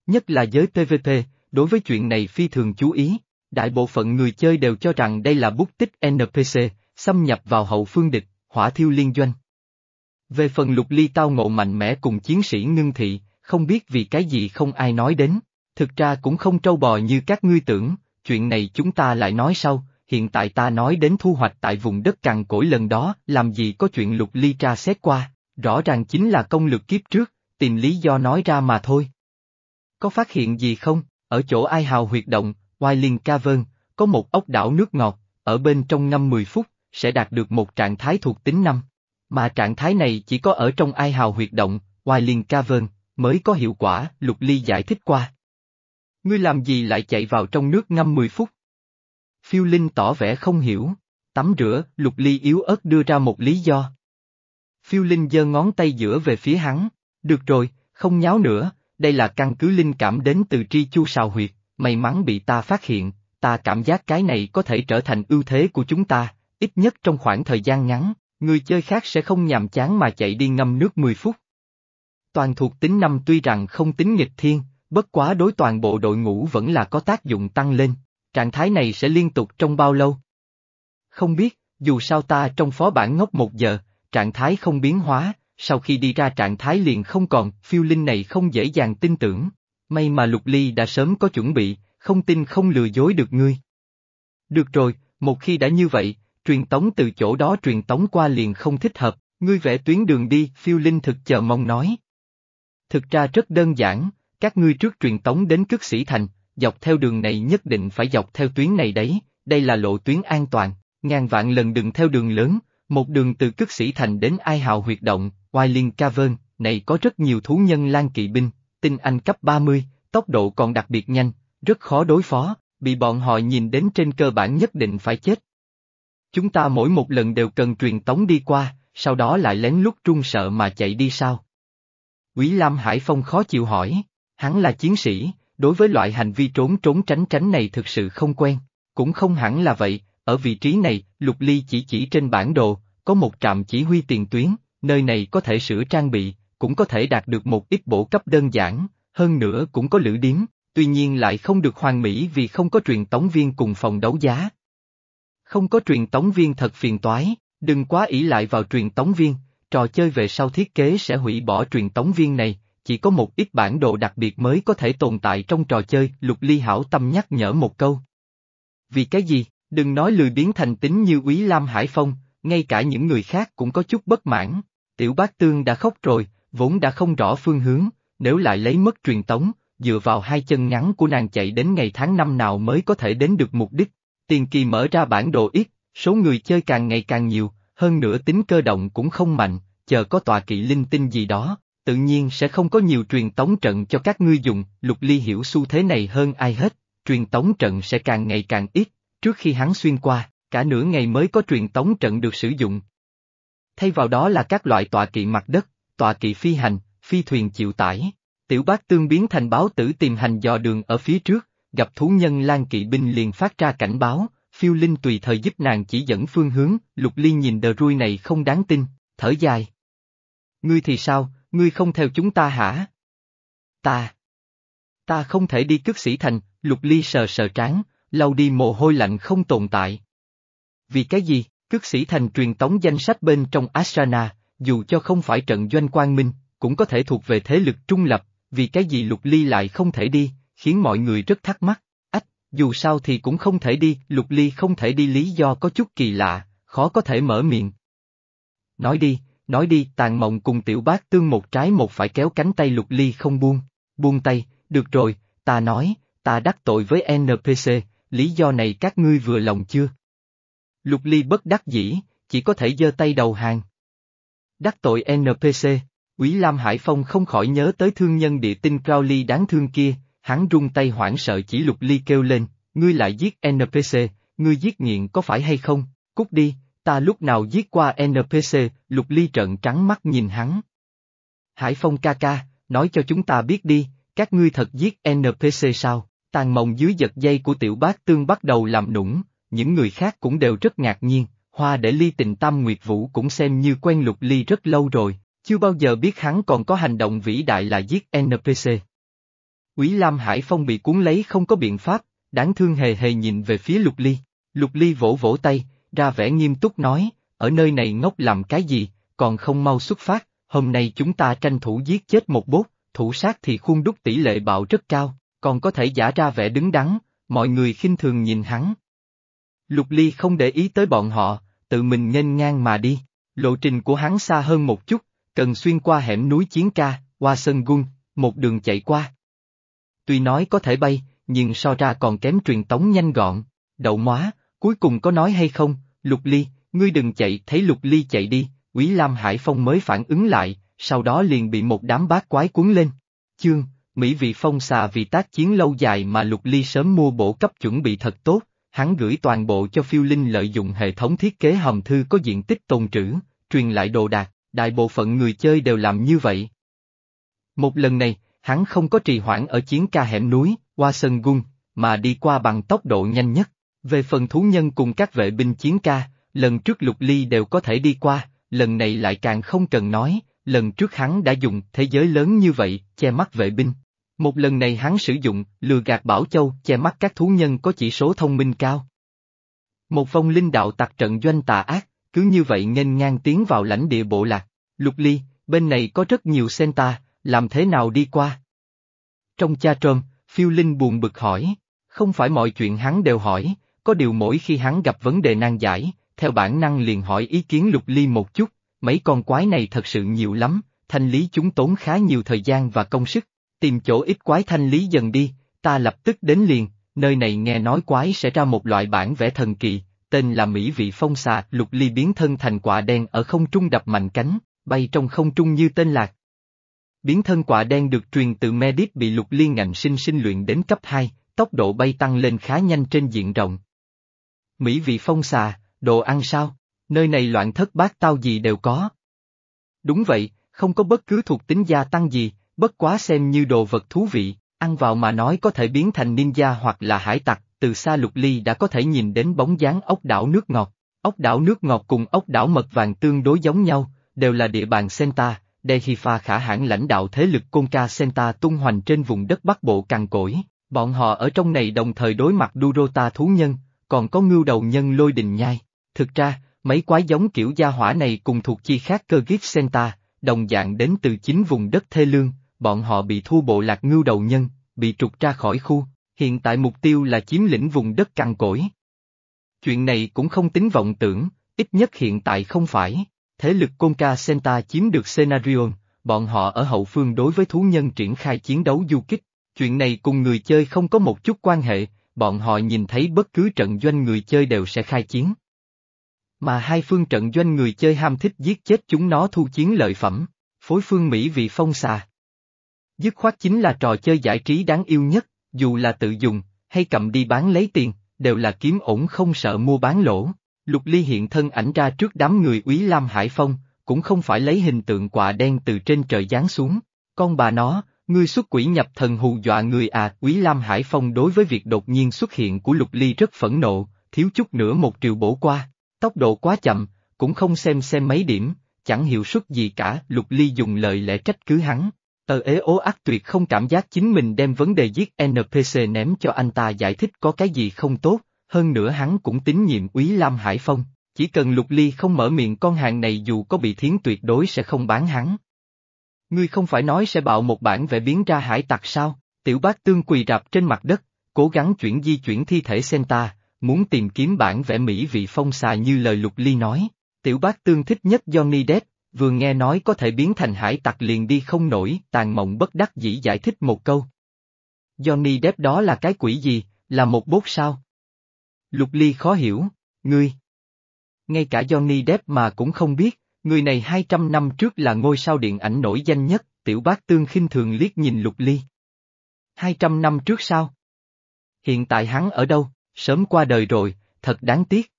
Nhất là giới tvt, đối với chuyện này phi thường chú ý, đại bộ phận người chơi đều cho rằng đây là bút tích NPC, xâm nhập vào hậu phương địch, hỏa thiêu liên doanh. Về phần lục ly tao ngộ mạnh mẽ cùng chiến sĩ ngưng thị, không biết vì cái gì không ai nói đến, thực ra cũng không trâu bò như các ngươi tưởng, chuyện này chúng ta lại nói sau, hiện tại ta nói đến thu hoạch tại vùng đất cằn cỗi lần đó, làm gì có chuyện lục ly tra xét qua, rõ ràng chính là công lược kiếp trước, tìm lý do nói ra mà thôi. Có phát hiện gì không, ở chỗ ai hào huyệt động, Wailing Cavern, có một ốc đảo nước ngọt, ở bên trong năm 10 phút, sẽ đạt được một trạng thái thuộc tính năm. Mà trạng thái này chỉ có ở trong ai hào huyệt động, Wailing Cavern, mới có hiệu quả, Lục Ly giải thích qua. Ngươi làm gì lại chạy vào trong nước ngâm 10 phút? Phiêu Linh tỏ vẻ không hiểu, tắm rửa, Lục Ly yếu ớt đưa ra một lý do. Phiêu Linh giơ ngón tay giữa về phía hắn, được rồi, không nháo nữa, đây là căn cứ linh cảm đến từ tri chu sào huyệt, may mắn bị ta phát hiện, ta cảm giác cái này có thể trở thành ưu thế của chúng ta, ít nhất trong khoảng thời gian ngắn, người chơi khác sẽ không nhàm chán mà chạy đi ngâm nước 10 phút. Toàn thuộc tính năm tuy rằng không tính nghịch thiên, bất quá đối toàn bộ đội ngũ vẫn là có tác dụng tăng lên, trạng thái này sẽ liên tục trong bao lâu? Không biết, dù sao ta trong phó bản ngốc một giờ, trạng thái không biến hóa, sau khi đi ra trạng thái liền không còn, phiêu linh này không dễ dàng tin tưởng. May mà Lục Ly đã sớm có chuẩn bị, không tin không lừa dối được ngươi. Được rồi, một khi đã như vậy, truyền tống từ chỗ đó truyền tống qua liền không thích hợp, ngươi vẽ tuyến đường đi, phiêu linh thực chờ mong nói. Thực ra rất đơn giản, các ngươi trước truyền tống đến cức sĩ thành, dọc theo đường này nhất định phải dọc theo tuyến này đấy, đây là lộ tuyến an toàn, ngàn vạn lần đừng theo đường lớn, một đường từ cức sĩ thành đến ai hào huyệt động, oai liên ca vơn, này có rất nhiều thú nhân lan kỵ binh, tinh anh cấp 30, tốc độ còn đặc biệt nhanh, rất khó đối phó, bị bọn họ nhìn đến trên cơ bản nhất định phải chết. Chúng ta mỗi một lần đều cần truyền tống đi qua, sau đó lại lén lút trung sợ mà chạy đi sao? Quý Lam Hải Phong khó chịu hỏi, hắn là chiến sĩ, đối với loại hành vi trốn trốn tránh tránh này thực sự không quen, cũng không hẳn là vậy, ở vị trí này, Lục Ly chỉ chỉ trên bản đồ, có một trạm chỉ huy tiền tuyến, nơi này có thể sửa trang bị, cũng có thể đạt được một ít bổ cấp đơn giản, hơn nữa cũng có lữ điếm, tuy nhiên lại không được hoàn mỹ vì không có truyền tống viên cùng phòng đấu giá. Không có truyền tống viên thật phiền toái, đừng quá ỷ lại vào truyền tống viên, trò chơi về sau thiết kế sẽ hủy bỏ truyền tống viên này, chỉ có một ít bản đồ đặc biệt mới có thể tồn tại trong trò chơi, Lục Ly hảo tâm nhắc nhở một câu. Vì cái gì, đừng nói lười biến thành tính như Úy Lam Hải Phong, ngay cả những người khác cũng có chút bất mãn, tiểu bác tương đã khóc rồi, vốn đã không rõ phương hướng, nếu lại lấy mất truyền tống, dựa vào hai chân ngắn của nàng chạy đến ngày tháng năm nào mới có thể đến được mục đích. Tiền kỳ mở ra bản đồ ít, số người chơi càng ngày càng nhiều, hơn nữa tính cơ động cũng không mạnh, chờ có tòa kỵ linh tinh gì đó, tự nhiên sẽ không có nhiều truyền tống trận cho các ngươi dùng, Lục Ly hiểu xu thế này hơn ai hết, truyền tống trận sẽ càng ngày càng ít, trước khi hắn xuyên qua, cả nửa ngày mới có truyền tống trận được sử dụng. Thay vào đó là các loại tọa kỵ mặt đất, tọa kỵ phi hành, phi thuyền chịu tải. Tiểu bác tương biến thành báo tử tìm hành dò đường ở phía trước, gặp thú nhân lan kỵ binh liền phát ra cảnh báo, phiêu linh tùy thời giúp nàng chỉ dẫn phương hướng, lục ly nhìn đờ ruôi này không đáng tin, thở dài. Ngươi thì sao, ngươi không theo chúng ta hả? Ta. Ta không thể đi cướp sĩ thành, lục ly sờ sờ trán, lau đi mồ hôi lạnh không tồn tại. Vì cái gì, cướp sĩ thành truyền tống danh sách bên trong Ashrana, dù cho không phải trận doanh quang minh, cũng có thể thuộc về thế lực trung lập, vì cái gì lục ly lại không thể đi, khiến mọi người rất thắc mắc. Ách, dù sao thì cũng không thể đi, lục ly không thể đi lý do có chút kỳ lạ, khó có thể mở miệng. Nói đi, nói đi, tàn mộng cùng tiểu bác tương một trái một phải kéo cánh tay lục ly không buông, buông tay, được rồi, ta nói, ta đắc tội với NPC, lý do này các ngươi vừa lòng chưa? Lục ly bất đắc dĩ, chỉ có thể giơ tay đầu hàng. Đắc tội NPC, Quý Lam Hải Phong không khỏi nhớ tới thương nhân địa tinh Crowley đáng thương kia, hắn run tay hoảng sợ chỉ lục ly kêu lên, ngươi lại giết NPC, ngươi giết nghiện có phải hay không, cút đi, ta lúc nào giết qua NPC, lục ly trợn trắng mắt nhìn hắn. Hải Phong ca ca, nói cho chúng ta biết đi, các ngươi thật giết NPC sao, tàn mộng dưới giật dây của tiểu bác tương bắt đầu làm nũng, những người khác cũng đều rất ngạc nhiên, hoa để ly tình tam nguyệt vũ cũng xem như quen lục ly rất lâu rồi, chưa bao giờ biết hắn còn có hành động vĩ đại là giết NPC. Quý Lam Hải Phong bị cuốn lấy không có biện pháp, đáng thương hề hề nhìn về phía Lục Ly. Lục Ly vỗ vỗ tay, ra vẻ nghiêm túc nói, ở nơi này ngốc làm cái gì, còn không mau xuất phát, hôm nay chúng ta tranh thủ giết chết một bốt, thủ sát thì khuôn đúc tỷ lệ bạo rất cao, còn có thể giả ra vẻ đứng đắn, mọi người khinh thường nhìn hắn. Lục Ly không để ý tới bọn họ, tự mình nghênh ngang mà đi, lộ trình của hắn xa hơn một chút, cần xuyên qua hẻm núi Chiến Ca, qua sân gung, một đường chạy qua. Tuy nói có thể bay, nhưng so ra còn kém truyền tống nhanh gọn, đậu móa, cuối cùng có nói hay không, Lục Ly, ngươi đừng chạy, thấy Lục Ly chạy đi, Quý Lam Hải Phong mới phản ứng lại, sau đó liền bị một đám bát quái cuốn lên. Chương, Mỹ vị phong xà vì tác chiến lâu dài mà Lục Ly sớm mua bổ cấp chuẩn bị thật tốt, hắn gửi toàn bộ cho phiêu linh lợi dụng hệ thống thiết kế hòm thư có diện tích tồn trữ, truyền lại đồ đạc, đại bộ phận người chơi đều làm như vậy. Một lần này, hắn không có trì hoãn ở chiến ca hẻm núi, qua sân gung, mà đi qua bằng tốc độ nhanh nhất. Về phần thú nhân cùng các vệ binh chiến ca, lần trước lục ly đều có thể đi qua, lần này lại càng không cần nói, lần trước hắn đã dùng thế giới lớn như vậy, che mắt vệ binh. Một lần này hắn sử dụng, lừa gạt Bảo Châu, che mắt các thú nhân có chỉ số thông minh cao. Một vong linh đạo tặc trận doanh tà ác, cứ như vậy nghênh ngang tiến vào lãnh địa bộ lạc. Lục ly, bên này có rất nhiều Senta, làm thế nào đi qua? Trong cha trôm, phiêu linh buồn bực hỏi, không phải mọi chuyện hắn đều hỏi, có điều mỗi khi hắn gặp vấn đề nan giải, theo bản năng liền hỏi ý kiến lục ly một chút, mấy con quái này thật sự nhiều lắm, thanh lý chúng tốn khá nhiều thời gian và công sức, tìm chỗ ít quái thanh lý dần đi, ta lập tức đến liền, nơi này nghe nói quái sẽ ra một loại bản vẽ thần kỳ, tên là Mỹ vị phong xà, lục ly biến thân thành quả đen ở không trung đập mạnh cánh, bay trong không trung như tên lạc. Biến thân quả đen được truyền từ Medip bị lục liên ngạnh sinh sinh luyện đến cấp 2, tốc độ bay tăng lên khá nhanh trên diện rộng. Mỹ vị phong xà, đồ ăn sao, nơi này loạn thất bát tao gì đều có. Đúng vậy, không có bất cứ thuộc tính gia tăng gì, bất quá xem như đồ vật thú vị, ăn vào mà nói có thể biến thành ninja hoặc là hải tặc, từ xa lục ly đã có thể nhìn đến bóng dáng ốc đảo nước ngọt. Ốc đảo nước ngọt cùng ốc đảo mật vàng tương đối giống nhau, đều là địa bàn Senta, Dehifa khả hãng lãnh đạo thế lực Conca Senta tung hoành trên vùng đất Bắc Bộ cằn cỗi, bọn họ ở trong này đồng thời đối mặt Durota thú nhân, còn có ngưu đầu nhân lôi đình nhai. Thực ra, mấy quái giống kiểu gia hỏa này cùng thuộc chi khác cơ giết Senta, đồng dạng đến từ chính vùng đất Thê Lương, bọn họ bị thu bộ lạc ngưu đầu nhân, bị trục ra khỏi khu, hiện tại mục tiêu là chiếm lĩnh vùng đất cằn cỗi. Chuyện này cũng không tính vọng tưởng, ít nhất hiện tại không phải. Thế lực Conca Senta chiếm được Senarion, bọn họ ở hậu phương đối với thú nhân triển khai chiến đấu du kích. Chuyện này cùng người chơi không có một chút quan hệ, bọn họ nhìn thấy bất cứ trận doanh người chơi đều sẽ khai chiến. Mà hai phương trận doanh người chơi ham thích giết chết chúng nó thu chiến lợi phẩm, phối phương Mỹ vì phong xà. Dứt khoát chính là trò chơi giải trí đáng yêu nhất, dù là tự dùng, hay cầm đi bán lấy tiền, đều là kiếm ổn không sợ mua bán lỗ. Lục Ly hiện thân ảnh ra trước đám người úy Lam Hải Phong, cũng không phải lấy hình tượng quạ đen từ trên trời giáng xuống. Con bà nó, Ngươi xuất quỷ nhập thần hù dọa người à, úy Lam Hải Phong đối với việc đột nhiên xuất hiện của Lục Ly rất phẫn nộ, thiếu chút nữa một triệu bổ qua, tốc độ quá chậm, cũng không xem xem mấy điểm, chẳng hiệu suất gì cả, Lục Ly dùng lời lẽ trách cứ hắn. Tờ ế ố ác tuyệt không cảm giác chính mình đem vấn đề giết NPC ném cho anh ta giải thích có cái gì không tốt, hơn nữa hắn cũng tín nhiệm Úy Lam Hải Phong, chỉ cần Lục Ly không mở miệng con hàng này dù có bị thiến tuyệt đối sẽ không bán hắn. Ngươi không phải nói sẽ bạo một bản vẽ biến ra hải tặc sao, tiểu bác tương quỳ rạp trên mặt đất, cố gắng chuyển di chuyển thi thể Senta, muốn tìm kiếm bản vẽ mỹ vị phong xà như lời Lục Ly nói. Tiểu bác tương thích nhất Johnny Depp, vừa nghe nói có thể biến thành hải tặc liền đi không nổi, tàn mộng bất đắc dĩ giải thích một câu. Johnny Depp đó là cái quỷ gì, là một bốt sao? Lục Ly khó hiểu, ngươi. Ngay cả Johnny Depp mà cũng không biết, người này 200 năm trước là ngôi sao điện ảnh nổi danh nhất, tiểu bác tương khinh thường liếc nhìn Lục Ly. 200 năm trước sao? Hiện tại hắn ở đâu, sớm qua đời rồi, thật đáng tiếc.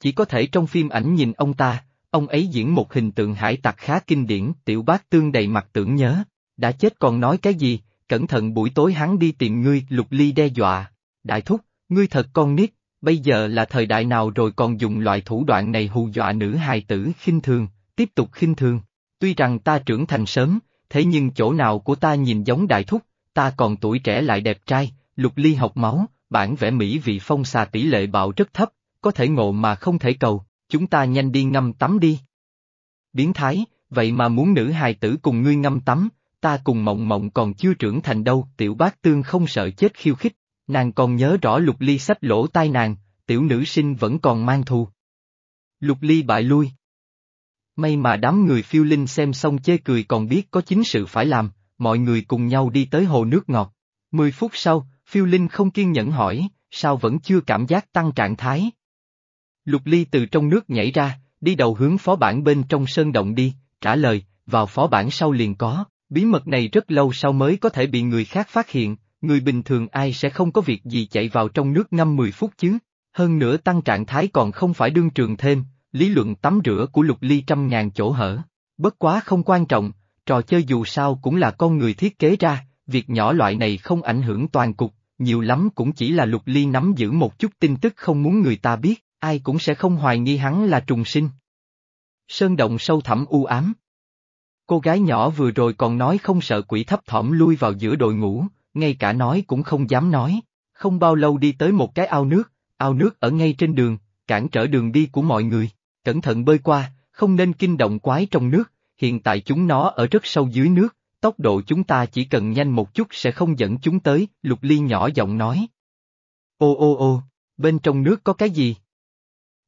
Chỉ có thể trong phim ảnh nhìn ông ta, ông ấy diễn một hình tượng hải tặc khá kinh điển, tiểu bác tương đầy mặt tưởng nhớ, đã chết còn nói cái gì, cẩn thận buổi tối hắn đi tìm ngươi, lục ly đe dọa. Đại thúc, ngươi thật con nít, bây giờ là thời đại nào rồi còn dùng loại thủ đoạn này hù dọa nữ hài tử khinh thường, tiếp tục khinh thường. Tuy rằng ta trưởng thành sớm, thế nhưng chỗ nào của ta nhìn giống đại thúc, ta còn tuổi trẻ lại đẹp trai, lục ly học máu, bản vẽ Mỹ vị phong xà tỷ lệ bạo rất thấp, có thể ngộ mà không thể cầu, chúng ta nhanh đi ngâm tắm đi. Biến thái, vậy mà muốn nữ hài tử cùng ngươi ngâm tắm, ta cùng mộng mộng còn chưa trưởng thành đâu, tiểu bác tương không sợ chết khiêu khích, nàng còn nhớ rõ lục ly sách lỗ tai nàng, tiểu nữ sinh vẫn còn mang thù. Lục ly bại lui. May mà đám người phiêu linh xem xong chê cười còn biết có chính sự phải làm, mọi người cùng nhau đi tới hồ nước ngọt. Mười phút sau, phiêu linh không kiên nhẫn hỏi, sao vẫn chưa cảm giác tăng trạng thái? Lục Ly từ trong nước nhảy ra, đi đầu hướng phó bản bên trong sơn động đi, trả lời, vào phó bản sau liền có, bí mật này rất lâu sau mới có thể bị người khác phát hiện, người bình thường ai sẽ không có việc gì chạy vào trong nước ngâm 10 phút chứ, hơn nữa tăng trạng thái còn không phải đương trường thêm, lý luận tắm rửa của Lục Ly trăm ngàn chỗ hở, bất quá không quan trọng, trò chơi dù sao cũng là con người thiết kế ra, việc nhỏ loại này không ảnh hưởng toàn cục, nhiều lắm cũng chỉ là Lục Ly nắm giữ một chút tin tức không muốn người ta biết, ai cũng sẽ không hoài nghi hắn là trùng sinh. Sơn động sâu thẳm u ám. Cô gái nhỏ vừa rồi còn nói không sợ quỷ thấp thỏm lui vào giữa đội ngũ, ngay cả nói cũng không dám nói. Không bao lâu đi tới một cái ao nước, ao nước ở ngay trên đường, cản trở đường đi của mọi người. Cẩn thận bơi qua, không nên kinh động quái trong nước, hiện tại chúng nó ở rất sâu dưới nước, tốc độ chúng ta chỉ cần nhanh một chút sẽ không dẫn chúng tới, Lục Ly nhỏ giọng nói. Ô ô ô, bên trong nước có cái gì?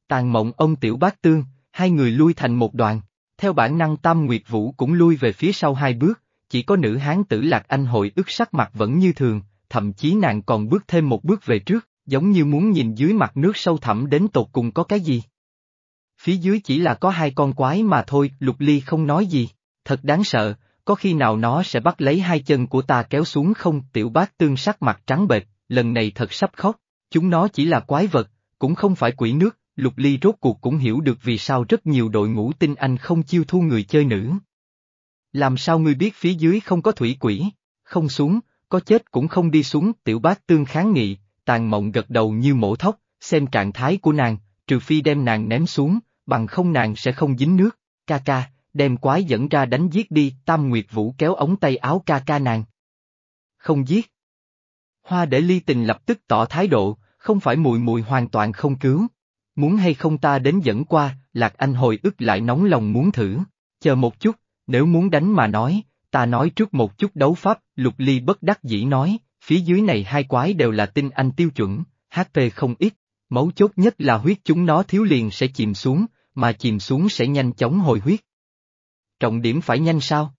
Tàn mộng ông tiểu bác tương, hai người lui thành một đoàn, theo bản năng Tam Nguyệt Vũ cũng lui về phía sau hai bước, chỉ có nữ hán tử lạc anh hội ức sắc mặt vẫn như thường, thậm chí nàng còn bước thêm một bước về trước, giống như muốn nhìn dưới mặt nước sâu thẳm đến tột cùng có cái gì. Phía dưới chỉ là có hai con quái mà thôi, Lục Ly không nói gì, thật đáng sợ, có khi nào nó sẽ bắt lấy hai chân của ta kéo xuống không? Tiểu bác tương sắc mặt trắng bệch, lần này thật sắp khóc, chúng nó chỉ là quái vật, cũng không phải quỷ nước, Lục Ly rốt cuộc cũng hiểu được vì sao rất nhiều đội ngũ tinh anh không chiêu thu người chơi nữ. Làm sao ngươi biết phía dưới không có thủy quỷ, không xuống, có chết cũng không đi xuống, tiểu bác tương kháng nghị, tàn mộng gật đầu như mổ thóc, xem trạng thái của nàng, trừ phi đem nàng ném xuống, bằng không nàng sẽ không dính nước, ca ca, đem quái dẫn ra đánh giết đi, Tam Nguyệt Vũ kéo ống tay áo ca ca nàng. Không giết. Hoa để ly tình lập tức tỏ thái độ, không phải mùi mùi hoàn toàn không cứu. Muốn hay không ta đến dẫn qua, Lạc Anh hồi ức lại nóng lòng muốn thử. Chờ một chút, nếu muốn đánh mà nói, ta nói trước một chút đấu pháp, Lục Ly bất đắc dĩ nói, phía dưới này hai quái đều là tinh anh tiêu chuẩn, HP không ít, mấu chốt nhất là huyết chúng nó thiếu liền sẽ chìm xuống, mà chìm xuống sẽ nhanh chóng hồi huyết. Trọng điểm phải nhanh sao?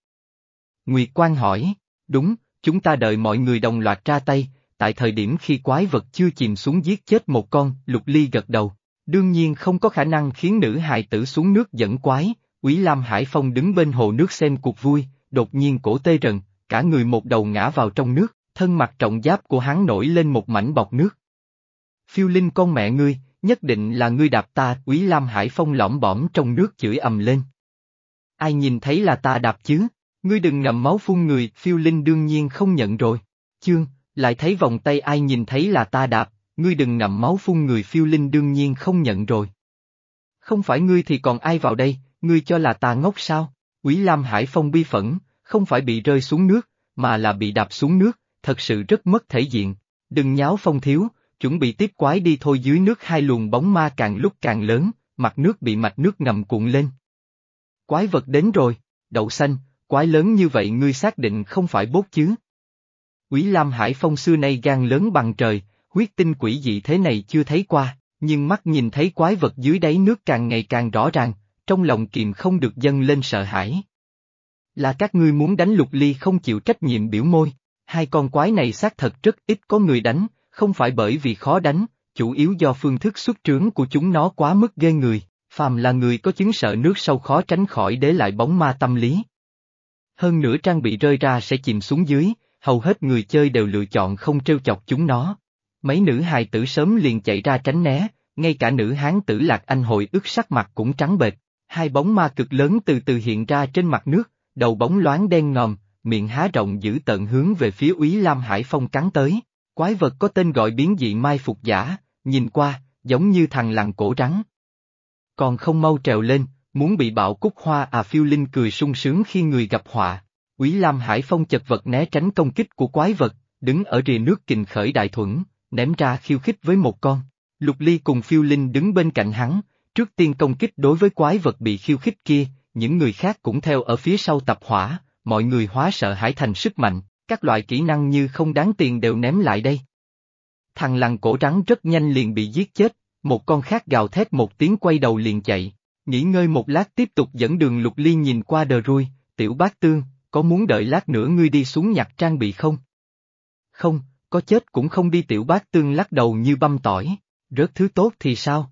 Nguyệt Quang hỏi, đúng, chúng ta đợi mọi người đồng loạt ra tay, tại thời điểm khi quái vật chưa chìm xuống giết chết một con, Lục Ly gật đầu. Đương nhiên không có khả năng khiến nữ hài tử xuống nước dẫn quái, Quý Lam Hải Phong đứng bên hồ nước xem cuộc vui, đột nhiên cổ tê rần, cả người một đầu ngã vào trong nước, thân mặt trọng giáp của hắn nổi lên một mảnh bọc nước. Phiêu Linh con mẹ ngươi, nhất định là ngươi đạp ta, Quý Lam Hải Phong lõm bõm trong nước chửi ầm lên. Ai nhìn thấy là ta đạp chứ? Ngươi đừng ngậm máu phun người, phiêu linh đương nhiên không nhận rồi. Chương, lại thấy vòng tay ai nhìn thấy là ta đạp, ngươi đừng ngậm máu phun người phiêu linh đương nhiên không nhận rồi. Không phải ngươi thì còn ai vào đây, ngươi cho là ta ngốc sao? Quý Lam Hải Phong bi phẫn, không phải bị rơi xuống nước, mà là bị đạp xuống nước, thật sự rất mất thể diện. Đừng nháo phong thiếu, chuẩn bị tiếp quái đi thôi dưới nước hai luồng bóng ma càng lúc càng lớn, mặt nước bị mạch nước ngầm cuộn lên. Quái vật đến rồi, đậu xanh, quái lớn như vậy ngươi xác định không phải bốt chứ. Quý Lam Hải Phong xưa nay gan lớn bằng trời, huyết tinh quỷ dị thế này chưa thấy qua, nhưng mắt nhìn thấy quái vật dưới đáy nước càng ngày càng rõ ràng, trong lòng kiềm không được dâng lên sợ hãi. Là các ngươi muốn đánh lục ly không chịu trách nhiệm biểu môi, hai con quái này xác thật rất ít có người đánh, không phải bởi vì khó đánh, chủ yếu do phương thức xuất trướng của chúng nó quá mức ghê người, phàm là người có chứng sợ nước sâu khó tránh khỏi để lại bóng ma tâm lý. Hơn nữa trang bị rơi ra sẽ chìm xuống dưới, hầu hết người chơi đều lựa chọn không trêu chọc chúng nó. Mấy nữ hài tử sớm liền chạy ra tránh né, ngay cả nữ hán tử lạc anh hội ức sắc mặt cũng trắng bệch. Hai bóng ma cực lớn từ từ hiện ra trên mặt nước, đầu bóng loáng đen ngòm, miệng há rộng giữ tận hướng về phía úy Lam Hải Phong cắn tới. Quái vật có tên gọi biến dị mai phục giả, nhìn qua, giống như thằng lằn cổ rắn. Còn không mau trèo lên, muốn bị bạo cúc hoa à phiêu linh cười sung sướng khi người gặp họa. Quý Lam Hải Phong chật vật né tránh công kích của quái vật, đứng ở rìa nước kình khởi đại thuẫn, ném ra khiêu khích với một con. Lục Ly cùng phiêu linh đứng bên cạnh hắn, trước tiên công kích đối với quái vật bị khiêu khích kia, những người khác cũng theo ở phía sau tập hỏa, mọi người hóa sợ hãi thành sức mạnh, các loại kỹ năng như không đáng tiền đều ném lại đây. Thằng lằn cổ trắng rất nhanh liền bị giết chết, một con khác gào thét một tiếng quay đầu liền chạy, nghỉ ngơi một lát tiếp tục dẫn đường lục ly nhìn qua đờ rui, tiểu bác tương, có muốn đợi lát nữa ngươi đi xuống nhặt trang bị không? Không, có chết cũng không đi tiểu bác tương lắc đầu như băm tỏi, rớt thứ tốt thì sao?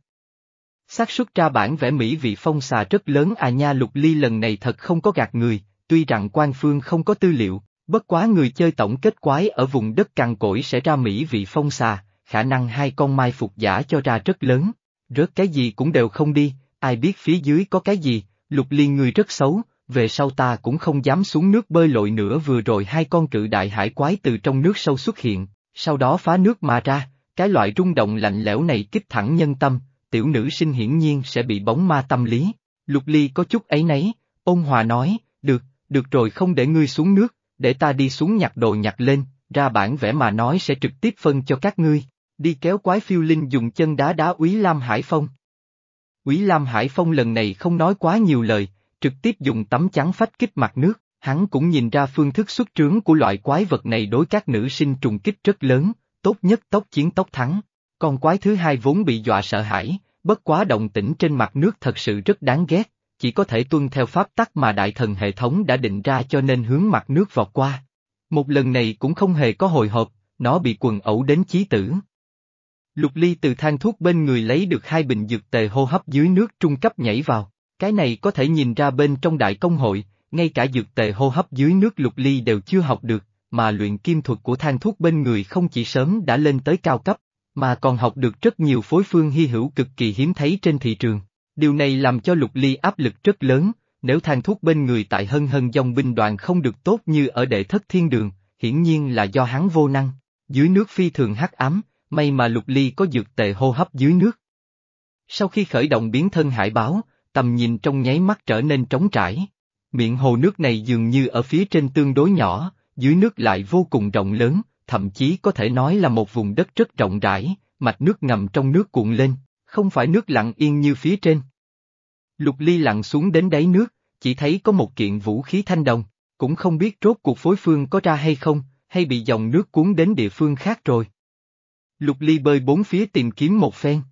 Xác suất ra bản vẽ mỹ vị phong xà rất lớn. À nha lục ly lần này thật không có gạt người, tuy rằng quan phương không có tư liệu, bất quá người chơi tổng kết quái ở vùng đất cằn cỗi sẽ ra mỹ vị phong xà, khả năng hai con mai phục giả cho ra rất lớn, rớt cái gì cũng đều không đi, ai biết phía dưới có cái gì, lục ly người rất xấu, về sau ta cũng không dám xuống nước bơi lội nữa. Vừa rồi hai con cự đại hải quái từ trong nước sâu xuất hiện, sau đó phá nước mà ra, cái loại rung động lạnh lẽo này kích thẳng nhân tâm, tiểu nữ sinh hiển nhiên sẽ bị bóng ma tâm lý. Lục Ly có chút ấy nấy, ôn hòa nói, được, được rồi không để ngươi xuống nước, để ta đi xuống nhặt đồ nhặt lên, ra bản vẽ mà nói sẽ trực tiếp phân cho các ngươi, đi kéo quái phiêu linh dùng chân đá đá Úy Lam Hải Phong. Úy Lam Hải Phong lần này không nói quá nhiều lời, trực tiếp dùng tấm chắn phách kích mặt nước, hắn cũng nhìn ra phương thức xuất trướng của loại quái vật này đối các nữ sinh trùng kích rất lớn, tốt nhất tốc chiến tốc thắng. Con quái thứ hai vốn bị dọa sợ hãi, bất quá động tĩnh trên mặt nước thật sự rất đáng ghét, chỉ có thể tuân theo pháp tắc mà đại thần hệ thống đã định ra cho nên hướng mặt nước vọt qua. Một lần này cũng không hề có hồi hộp, nó bị quần ẩu đến chí tử. Lục Ly từ thang thuốc bên người lấy được hai bình dược tề hô hấp dưới nước trung cấp nhảy vào, cái này có thể nhìn ra bên trong đại công hội, ngay cả dược tề hô hấp dưới nước Lục Ly đều chưa học được, mà luyện kim thuật của thang thuốc bên người không chỉ sớm đã lên tới cao cấp, mà còn học được rất nhiều phối phương hy hữu cực kỳ hiếm thấy trên thị trường. Điều này làm cho Lục Ly áp lực rất lớn, nếu thang thuốc bên người tại hân hân dòng binh đoàn không được tốt như ở đệ thất thiên đường, hiển nhiên là do hắn vô năng. Dưới nước phi thường hắc ám, may mà Lục Ly có dược tệ hô hấp dưới nước. Sau khi khởi động biến thân hải báo, tầm nhìn trong nháy mắt trở nên trống trải. Miệng hồ nước này dường như ở phía trên tương đối nhỏ, dưới nước lại vô cùng rộng lớn, thậm chí có thể nói là một vùng đất rất rộng rãi, mạch nước ngầm trong nước cuộn lên, không phải nước lặng yên như phía trên. Lục ly lặn xuống đến đáy nước, chỉ thấy có một kiện vũ khí thanh đồng, cũng không biết rốt cuộc phối phương có ra hay không, hay bị dòng nước cuốn đến địa phương khác rồi. Lục ly bơi bốn phía tìm kiếm một phen.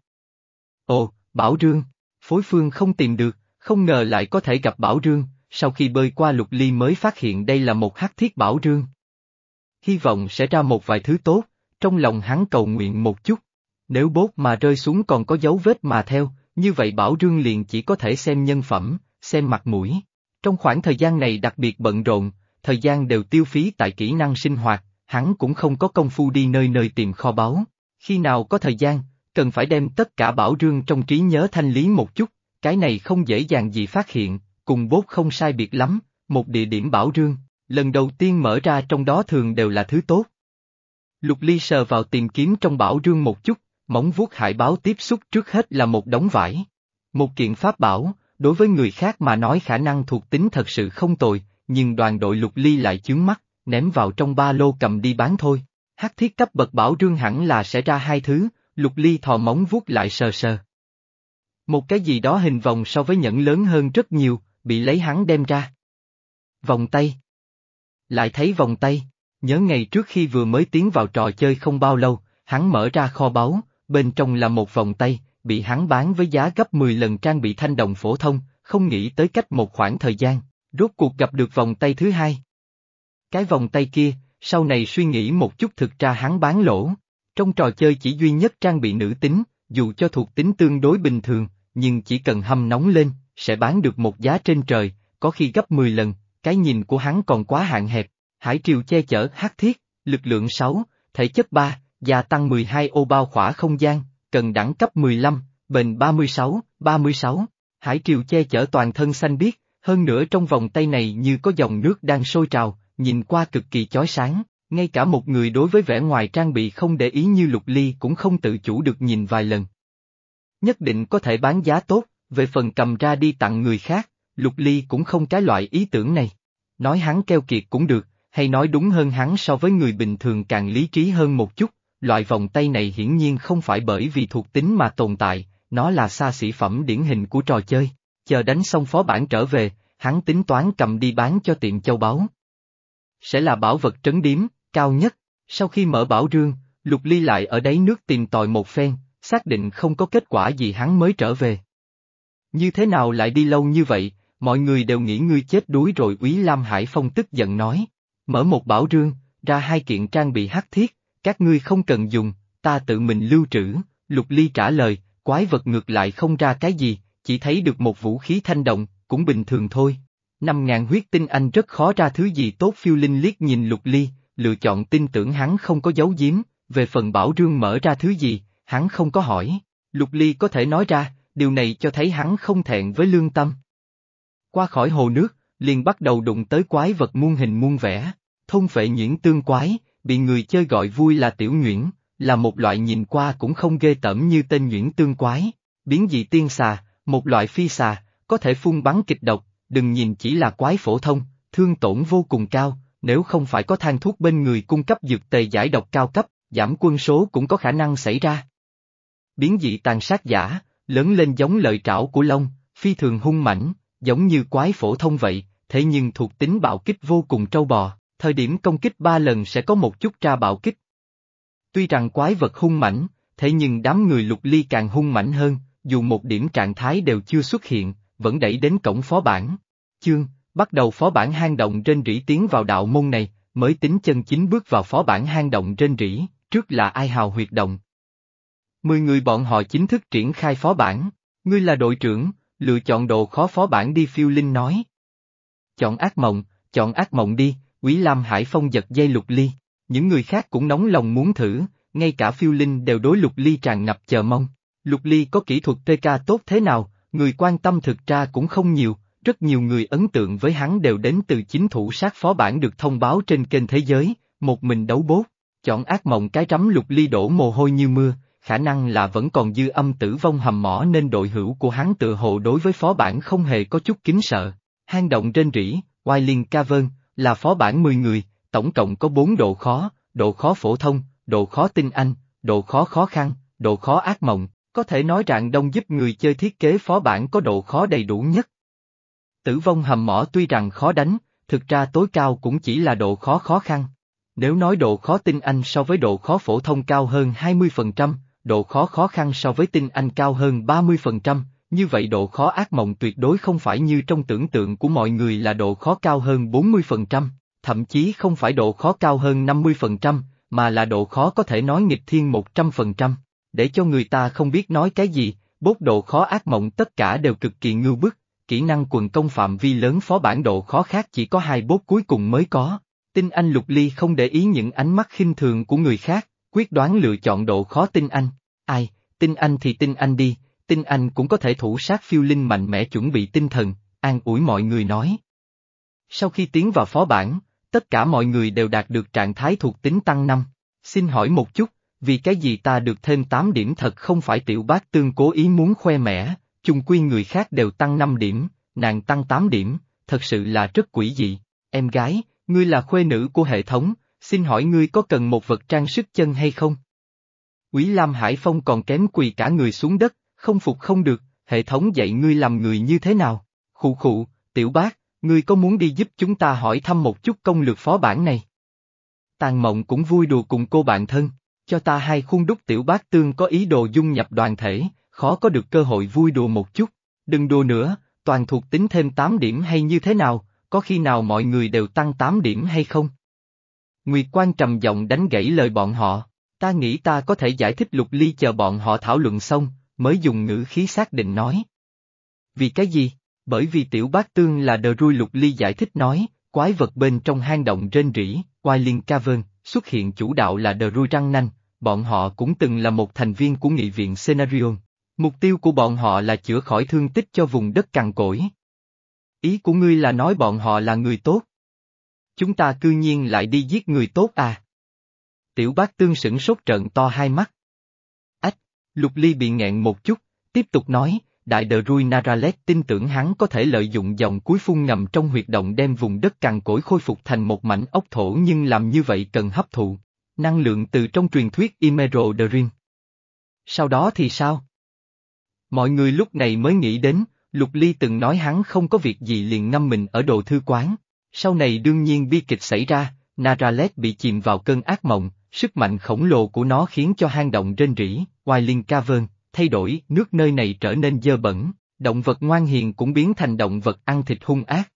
Ồ, Bảo Rương, phối phương không tìm được, không ngờ lại có thể gặp Bảo Rương, sau khi bơi qua lục ly mới phát hiện đây là một hắc thiết Bảo Rương. Hy vọng sẽ ra một vài thứ tốt, trong lòng hắn cầu nguyện một chút. Nếu bốt mà rơi xuống còn có dấu vết mà theo, như vậy Bảo Rương liền chỉ có thể xem nhân phẩm, xem mặt mũi. Trong khoảng thời gian này đặc biệt bận rộn, thời gian đều tiêu phí tại kỹ năng sinh hoạt, hắn cũng không có công phu đi nơi nơi tìm kho báu. Khi nào có thời gian, cần phải đem tất cả Bảo Rương trong trí nhớ thanh lý một chút, cái này không dễ dàng gì phát hiện, cùng bốt không sai biệt lắm, một địa điểm bảo rương, lần đầu tiên mở ra trong đó thường đều là thứ tốt. Lục Ly sờ vào tìm kiếm trong bảo rương một chút, móng vuốt hải báo tiếp xúc trước hết là một đống vải. Một kiện pháp bảo, đối với người khác mà nói khả năng thuộc tính thật sự không tồi, nhưng đoàn đội Lục Ly lại chướng mắt, ném vào trong ba lô cầm đi bán thôi. Hắc thiết cấp bậc bảo rương hẳn là sẽ ra hai thứ, Lục Ly thò móng vuốt lại sờ sờ. Một cái gì đó hình vòng so với nhẫn lớn hơn rất nhiều, bị lấy hắn đem ra. Vòng tay. Lại thấy vòng tay, nhớ ngày trước khi vừa mới tiến vào trò chơi không bao lâu, hắn mở ra kho báu, bên trong là một vòng tay, bị hắn bán với giá gấp 10 lần trang bị thanh đồng phổ thông, không nghĩ tới cách một khoảng thời gian, rốt cuộc gặp được vòng tay thứ hai. Cái vòng tay kia, sau này suy nghĩ một chút thực ra hắn bán lỗ. Trong trò chơi chỉ duy nhất trang bị nữ tính, dù cho thuộc tính tương đối bình thường, nhưng chỉ cần hâm nóng lên, sẽ bán được một giá trên trời, có khi gấp 10 lần, cái nhìn của hắn còn quá hạn hẹp. Hải triều che chở hắc thiết, lực lượng 6, thể chất 3, gia tăng 12 ô bao khỏa không gian, cần đẳng cấp 15, bền 36, 36. Hải triều che chở toàn thân xanh biếc, hơn nữa trong vòng tay này như có dòng nước đang sôi trào, nhìn qua cực kỳ chói sáng, ngay cả một người đối với vẻ ngoài trang bị không để ý như lục ly cũng không tự chủ được nhìn vài lần. Nhất định có thể bán giá tốt, về phần cầm ra đi tặng người khác, lục ly cũng không cái loại ý tưởng này. Nói hắn keo kiệt cũng được, hay nói đúng hơn hắn so với người bình thường càng lý trí hơn một chút, loại vòng tay này hiển nhiên không phải bởi vì thuộc tính mà tồn tại, nó là xa xỉ phẩm điển hình của trò chơi. Chờ đánh xong phó bản trở về, hắn tính toán cầm đi bán cho tiệm châu báu. Sẽ là bảo vật trấn điếm, cao nhất, sau khi mở bảo rương, lục ly lại ở đáy nước tìm tòi một phen, xác định không có kết quả gì hắn mới trở về. Như thế nào lại đi lâu như vậy, mọi người đều nghĩ ngươi chết đuối rồi Úy Lam Hải Phong tức giận nói. Mở một bảo rương, ra hai kiện trang bị hắc thiết, các ngươi không cần dùng, ta tự mình lưu trữ, Lục Ly trả lời, quái vật ngược lại không ra cái gì, chỉ thấy được một vũ khí thanh động, cũng bình thường thôi. Năm ngàn huyết tinh anh rất khó ra thứ gì tốt phiêu linh liếc nhìn Lục Ly, lựa chọn tin tưởng hắn không có giấu giếm, về phần bảo rương mở ra thứ gì, hắn không có hỏi. Lục Ly có thể nói ra, điều này cho thấy hắn không thẹn với lương tâm. Qua khỏi hồ nước, liền bắt đầu đụng tới quái vật muôn hình muôn vẻ, thôn phệ nhuyễn tương quái, bị người chơi gọi vui là tiểu nhuyễn, là một loại nhìn qua cũng không ghê tởm như tên nhuyễn tương quái, biến dị tiên xà, một loại phi xà, có thể phun bắn kịch độc, đừng nhìn chỉ là quái phổ thông, thương tổn vô cùng cao, nếu không phải có thang thuốc bên người cung cấp dược tề giải độc cao cấp, giảm quân số cũng có khả năng xảy ra. Biến dị tàn sát giả, lớn lên giống lợi trảo của lông phi thường hung mãnh, giống như quái phổ thông vậy, thế nhưng thuộc tính bạo kích vô cùng trâu bò, thời điểm công kích ba lần sẽ có một chút tra bạo kích. Tuy rằng quái vật hung mãnh, thế nhưng đám người lục ly càng hung mãnh hơn, dù một điểm trạng thái đều chưa xuất hiện, vẫn đẩy đến cổng phó bản. Chương, bắt đầu phó bản hang động trên rỉ tiến vào đạo môn này, mới tính chân chính bước vào phó bản hang động trên rỉ, trước là ai hào huyệt động. Mười người bọn họ chính thức triển khai phó bản, ngươi là đội trưởng, lựa chọn đồ khó phó bản đi phiêu linh nói. Chọn ác mộng, chọn ác mộng đi, Quý Lam Hải Phong giật dây lục ly, những người khác cũng nóng lòng muốn thử, ngay cả phiêu linh đều đối lục ly tràn ngập chờ mong. Lục ly có kỹ thuật TK tốt thế nào, người quan tâm thực ra cũng không nhiều, rất nhiều người ấn tượng với hắn đều đến từ chính thủ sát phó bản được thông báo trên kênh thế giới, một mình đấu bốt, chọn ác mộng cái rắm lục ly đổ mồ hôi như mưa, khả năng là vẫn còn dư âm tử vong hầm mỏ nên đội hữu của hắn tự hộ đối với phó bản không hề có chút kính sợ. Hang động trên rỉ, Wailing Cavern, là phó bản 10 người, tổng cộng có 4 độ khó, độ khó phổ thông, độ khó tinh anh, độ khó khó khăn, độ khó ác mộng, có thể nói rạng đông giúp người chơi thiết kế phó bản có độ khó đầy đủ nhất. Tử vong hầm mỏ tuy rằng khó đánh, thực ra tối cao cũng chỉ là độ khó khó khăn. Nếu nói độ khó tinh anh so với độ khó phổ thông cao hơn 20%, độ khó khó khăn so với tinh anh cao hơn 30%, như vậy độ khó ác mộng tuyệt đối không phải như trong tưởng tượng của mọi người là độ khó cao hơn 40%, thậm chí không phải độ khó cao hơn 50%, mà là độ khó có thể nói nghịch thiên 100%. Để cho người ta không biết nói cái gì, bốt độ khó ác mộng tất cả đều cực kỳ ngưu bức, kỹ năng quần công phạm vi lớn phó bản độ khó khác chỉ có hai bốt cuối cùng mới có. Tinh Anh Lục Ly không để ý những ánh mắt khinh thường của người khác, quyết đoán lựa chọn độ khó Tinh Anh. Ai, tin Anh thì tin Anh đi, Tin Anh cũng có thể thủ sát phiêu linh mạnh mẽ chuẩn bị tinh thần, an ủi mọi người nói. Sau khi tiến vào phó bản, tất cả mọi người đều đạt được trạng thái thuộc tính tăng 5. Xin hỏi một chút, vì cái gì ta được thêm 8 điểm thật không phải tiểu bác tương cố ý muốn khoe mẽ, chung quy người khác đều tăng 5 điểm, nàng tăng 8 điểm, thật sự là rất quỷ dị. Em gái, ngươi là khuê nữ của hệ thống, xin hỏi ngươi có cần một vật trang sức chân hay không? Quý Lam Hải Phong còn kém quỳ cả người xuống đất, không phục không được, hệ thống dạy ngươi làm người như thế nào? Khụ khụ, tiểu bác, ngươi có muốn đi giúp chúng ta hỏi thăm một chút công lược phó bản này? Tàn mộng cũng vui đùa cùng cô bạn thân, cho ta hai khuôn đúc tiểu bác tương có ý đồ dung nhập đoàn thể, khó có được cơ hội vui đùa một chút. Đừng đùa nữa, toàn thuộc tính thêm 8 điểm hay như thế nào, có khi nào mọi người đều tăng 8 điểm hay không? Nguyệt Quan trầm giọng đánh gãy lời bọn họ, ta nghĩ ta có thể giải thích lục ly chờ bọn họ thảo luận xong, mới dùng ngữ khí xác định nói. Vì cái gì? Bởi vì tiểu bác tương là đờ rui lục ly giải thích nói, quái vật bên trong hang động rên rỉ, Wailing Cavern, xuất hiện chủ đạo là đờ rui răng nanh, bọn họ cũng từng là một thành viên của nghị viện Scenarion. Mục tiêu của bọn họ là chữa khỏi thương tích cho vùng đất cằn cỗi. Ý của ngươi là nói bọn họ là người tốt. Chúng ta cư nhiên lại đi giết người tốt à? Tiểu bác tương sửng sốt trợn to hai mắt. Ách, lục ly bị nghẹn một chút, tiếp tục nói, đại đờ Rui Naralet tin tưởng hắn có thể lợi dụng dòng cuối phun ngầm trong huyệt động đem vùng đất cằn cỗi khôi phục thành một mảnh ốc thổ nhưng làm như vậy cần hấp thụ năng lượng từ trong truyền thuyết Emerald Dream. Sau đó thì sao? Mọi người lúc này mới nghĩ đến, Lục Ly từng nói hắn không có việc gì liền ngâm mình ở đồ thư quán. Sau này đương nhiên bi kịch xảy ra, Naralet bị chìm vào cơn ác mộng, sức mạnh khổng lồ của nó khiến cho hang động rên rỉ, Wailing Cavern, thay đổi, nước nơi này trở nên dơ bẩn, động vật ngoan hiền cũng biến thành động vật ăn thịt hung ác.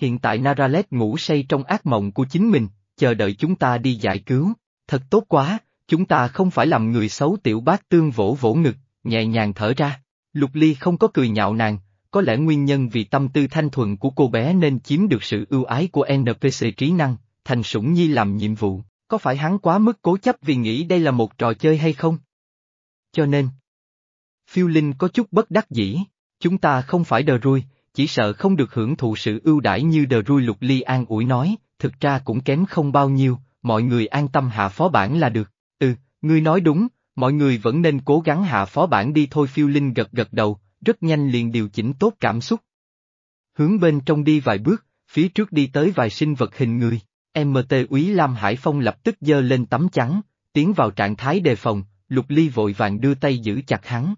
Hiện tại Naralet ngủ say trong ác mộng của chính mình, chờ đợi chúng ta đi giải cứu, thật tốt quá, chúng ta không phải làm người xấu tiểu bác tương vỗ vỗ ngực, nhẹ nhàng thở ra. Lục Ly không có cười nhạo nàng, có lẽ nguyên nhân vì tâm tư thanh thuần của cô bé nên chiếm được sự ưu ái của NPC trí năng, thành sủng nhi làm nhiệm vụ, có phải hắn quá mức cố chấp vì nghĩ đây là một trò chơi hay không? Cho nên, phiêu linh có chút bất đắc dĩ, chúng ta không phải đờ rui, chỉ sợ không được hưởng thụ sự ưu đãi như đờ rui lục ly an ủi nói, thực ra cũng kém không bao nhiêu, mọi người an tâm hạ phó bản là được, ừ, ngươi nói đúng, mọi người vẫn nên cố gắng hạ phó bản đi thôi phiêu linh gật gật đầu, rất nhanh liền điều chỉnh tốt cảm xúc. Hướng bên trong đi vài bước, phía trước đi tới vài sinh vật hình người, MT úy Lam Hải Phong lập tức giơ lên tấm trắng, tiến vào trạng thái đề phòng, lục ly vội vàng đưa tay giữ chặt hắn.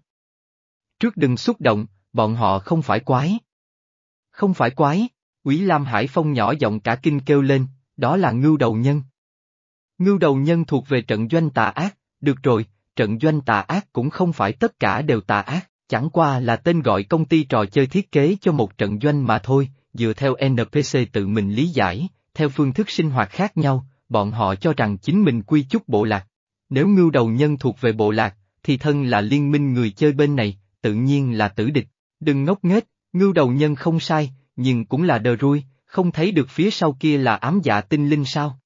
Trước đừng xúc động, bọn họ không phải quái. Không phải quái, úy Lam Hải Phong nhỏ giọng cả kinh kêu lên, đó là ngưu đầu nhân. Ngưu đầu nhân thuộc về trận doanh tà ác, được rồi, trận doanh tà ác cũng không phải tất cả đều tà ác, chẳng qua là tên gọi công ty trò chơi thiết kế cho một trận doanh mà thôi, dựa theo NPC tự mình lý giải, theo phương thức sinh hoạt khác nhau, bọn họ cho rằng chính mình quy chúc bộ lạc. Nếu ngưu đầu nhân thuộc về bộ lạc, thì thân là liên minh người chơi bên này, tự nhiên là tử địch. Đừng ngốc nghếch, ngưu đầu nhân không sai, nhưng cũng là đờ rui, không thấy được phía sau kia là ám dạ tinh linh sao.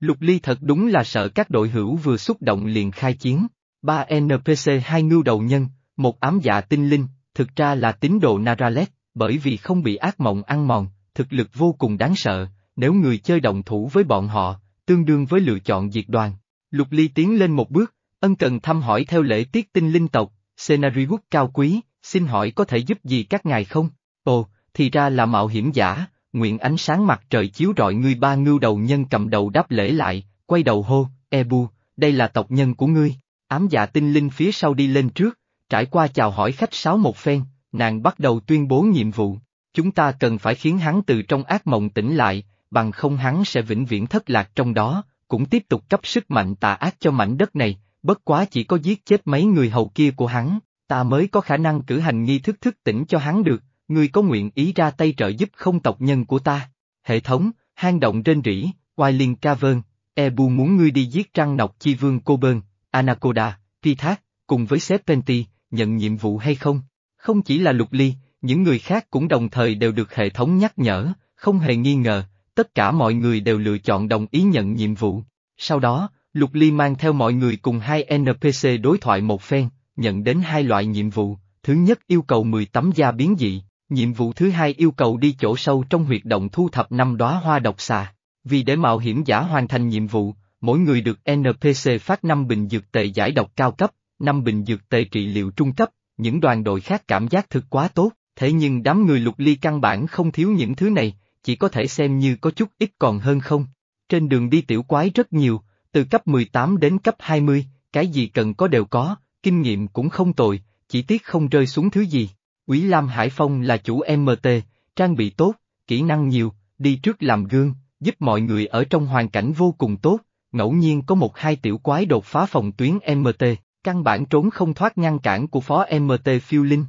Lục Ly thật đúng là sợ các đội hữu vừa xúc động liền khai chiến. Ba NPC hai ngưu đầu nhân, một ám dạ tinh linh, thực ra là tín đồ Naralet, bởi vì không bị ác mộng ăn mòn, thực lực vô cùng đáng sợ, nếu người chơi động thủ với bọn họ, tương đương với lựa chọn diệt đoàn. Lục Ly tiến lên một bước, ân cần thăm hỏi theo lễ tiết tinh linh tộc, Scenarius cao quý, xin hỏi có thể giúp gì các ngài không? Ồ, thì ra là mạo hiểm giả, nguyện ánh sáng mặt trời chiếu rọi ngươi ba ngưu đầu nhân cầm đầu đáp lễ lại, quay đầu hô, Ebu, đây là tộc nhân của ngươi, ám dạ tinh linh phía sau đi lên trước, trải qua chào hỏi khách sáo một phen, nàng bắt đầu tuyên bố nhiệm vụ, chúng ta cần phải khiến hắn từ trong ác mộng tỉnh lại, bằng không hắn sẽ vĩnh viễn thất lạc trong đó, cũng tiếp tục cấp sức mạnh tà ác cho mảnh đất này, bất quá chỉ có giết chết mấy người hầu kia của hắn, ta mới có khả năng cử hành nghi thức thức tỉnh cho hắn được, ngươi có nguyện ý ra tay trợ giúp không tộc nhân của ta? Hệ thống, hang động trên rỉ, Wailing Cavern, Ebu muốn ngươi đi giết trăng nọc chi vương cô bơn, Anacoda, Pithak, cùng với Serpenti, nhận nhiệm vụ hay không? Không chỉ là lục ly, những người khác cũng đồng thời đều được hệ thống nhắc nhở, không hề nghi ngờ, tất cả mọi người đều lựa chọn đồng ý nhận nhiệm vụ. Sau đó, Lục Ly mang theo mọi người cùng hai NPC đối thoại một phen, nhận đến hai loại nhiệm vụ, thứ nhất yêu cầu 10 tấm da biến dị, Nhiệm vụ thứ hai yêu cầu đi chỗ sâu trong huyệt động thu thập năm đóa hoa độc xà. Vì để mạo hiểm giả hoàn thành nhiệm vụ, mỗi người được NPC phát 5 bình dược tệ giải độc cao cấp, 5 bình dược tệ trị liệu trung cấp, những đoàn đội khác cảm giác thực quá tốt, thế nhưng đám người lục ly căn bản không thiếu những thứ này, chỉ có thể xem như có chút ít còn hơn không. Trên đường đi tiểu quái rất nhiều, từ cấp 18 đến cấp 20, cái gì cần có đều có, kinh nghiệm cũng không tồi, chỉ tiếc không rơi xuống thứ gì. Quý Lam Hải Phong là chủ MT, trang bị tốt, kỹ năng nhiều, đi trước làm gương, giúp mọi người ở trong hoàn cảnh vô cùng tốt, ngẫu nhiên có một hai tiểu quái đột phá phòng tuyến MT, căn bản trốn không thoát ngăn cản của phó MT phiêu linh.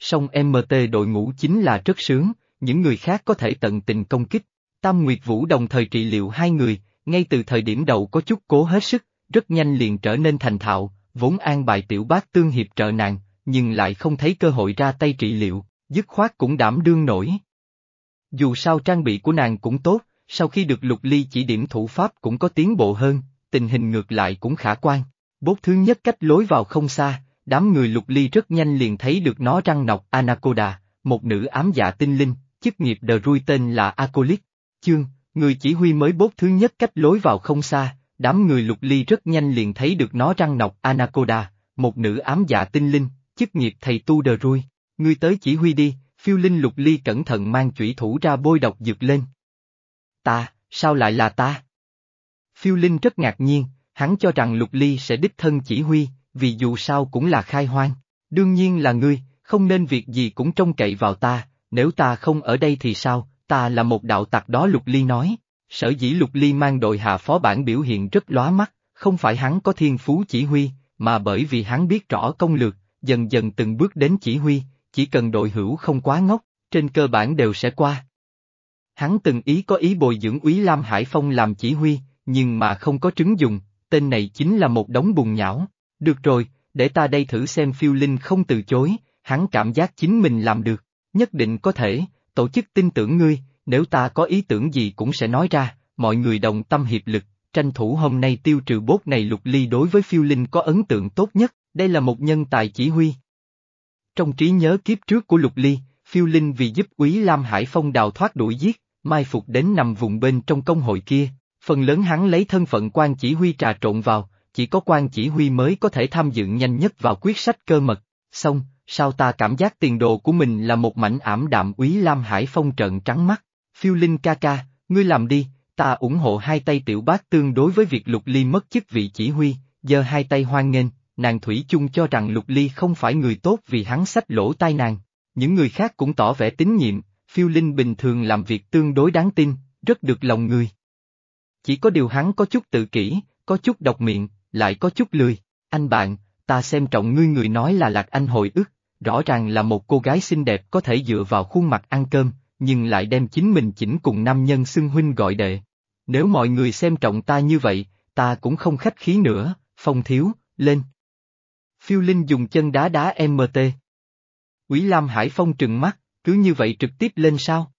Song MT đội ngũ chính là rất sướng, những người khác có thể tận tình công kích. Tam Nguyệt Vũ đồng thời trị liệu hai người, ngay từ thời điểm đầu có chút cố hết sức, rất nhanh liền trở nên thành thạo, vốn an bài tiểu bác tương hiệp trợ nàng, nhưng lại không thấy cơ hội ra tay trị liệu, dứt khoát cũng đảm đương nổi. Dù sao trang bị của nàng cũng tốt, sau khi được lục ly chỉ điểm thủ pháp cũng có tiến bộ hơn, tình hình ngược lại cũng khả quan. Bốt thứ nhất cách lối vào không xa, đám người lục ly rất nhanh liền thấy được nó răng nọc Anaconda, một nữ ám dạ tinh linh, chức nghiệp đờ rui tên là Acolyt. Chương, người chỉ huy mới bốt thứ nhất cách lối vào không xa, đám người lục ly rất nhanh liền thấy được nó răng nọc Anaconda, một nữ ám dạ tinh linh, chức nghiệp thầy tu đờ rui. Ngươi tới chỉ huy đi, phiêu linh lục ly cẩn thận mang chủy thủ ra bôi độc dược lên. Ta, sao lại là ta? Phiêu linh rất ngạc nhiên, hắn cho rằng lục ly sẽ đích thân chỉ huy, vì dù sao cũng là khai hoang. Đương nhiên là ngươi, không nên việc gì cũng trông cậy vào ta, nếu ta không ở đây thì sao, ta là một đạo tặc đó Lục Ly nói. Sở dĩ Lục Ly mang đội hạ phó bản biểu hiện rất lóa mắt, không phải hắn có thiên phú chỉ huy, mà bởi vì hắn biết rõ công lược, dần dần từng bước đến chỉ huy, chỉ cần đội hữu không quá ngốc, trên cơ bản đều sẽ qua. Hắn từng ý có ý bồi dưỡng úy Lam Hải Phong làm chỉ huy, nhưng mà không có trứng dùng, tên này chính là một đống bùn nhão. Được rồi, để ta đây thử xem phiêu linh không từ chối, hắn cảm giác chính mình làm được, nhất định có thể, tổ chức tin tưởng ngươi, nếu ta có ý tưởng gì cũng sẽ nói ra, mọi người đồng tâm hiệp lực, tranh thủ hôm nay tiêu trừ bốt này lục ly đối với phiêu linh có ấn tượng tốt nhất, đây là một nhân tài chỉ huy. Trong trí nhớ kiếp trước của lục ly, phiêu linh vì giúp quý Lam Hải Phong đào thoát đuổi giết, mai phục đến nằm vùng bên trong công hội kia, phần lớn hắn lấy thân phận quan chỉ huy trà trộn vào, chỉ có quan chỉ huy mới có thể tham dự nhanh nhất vào quyết sách cơ mật, xong, sao ta cảm giác tiền đồ của mình là một mảnh ảm đạm úy Lam Hải Phong trận trắng mắt, phiêu linh ca ca, ngươi làm đi, ta ủng hộ hai tay tiểu bác tương đối với việc lục ly mất chức vị chỉ huy, giờ hai tay hoan nghênh, nàng Thủy chung cho rằng lục ly không phải người tốt vì hắn sách lỗ tai nàng, những người khác cũng tỏ vẻ tín nhiệm, phiêu linh bình thường làm việc tương đối đáng tin, rất được lòng người. Chỉ có điều hắn có chút tự kỷ, có chút độc miệng, lại có chút lười, anh bạn, ta xem trọng ngươi người nói là lạc anh hồi ức, rõ ràng là một cô gái xinh đẹp có thể dựa vào khuôn mặt ăn cơm, nhưng lại đem chính mình chỉnh cùng nam nhân xưng huynh gọi đệ. Nếu mọi người xem trọng ta như vậy, ta cũng không khách khí nữa, phong thiếu, lên. Phiêu Linh dùng chân đá đá MT. Quý Lam Hải Phong trừng mắt, cứ như vậy trực tiếp lên sao?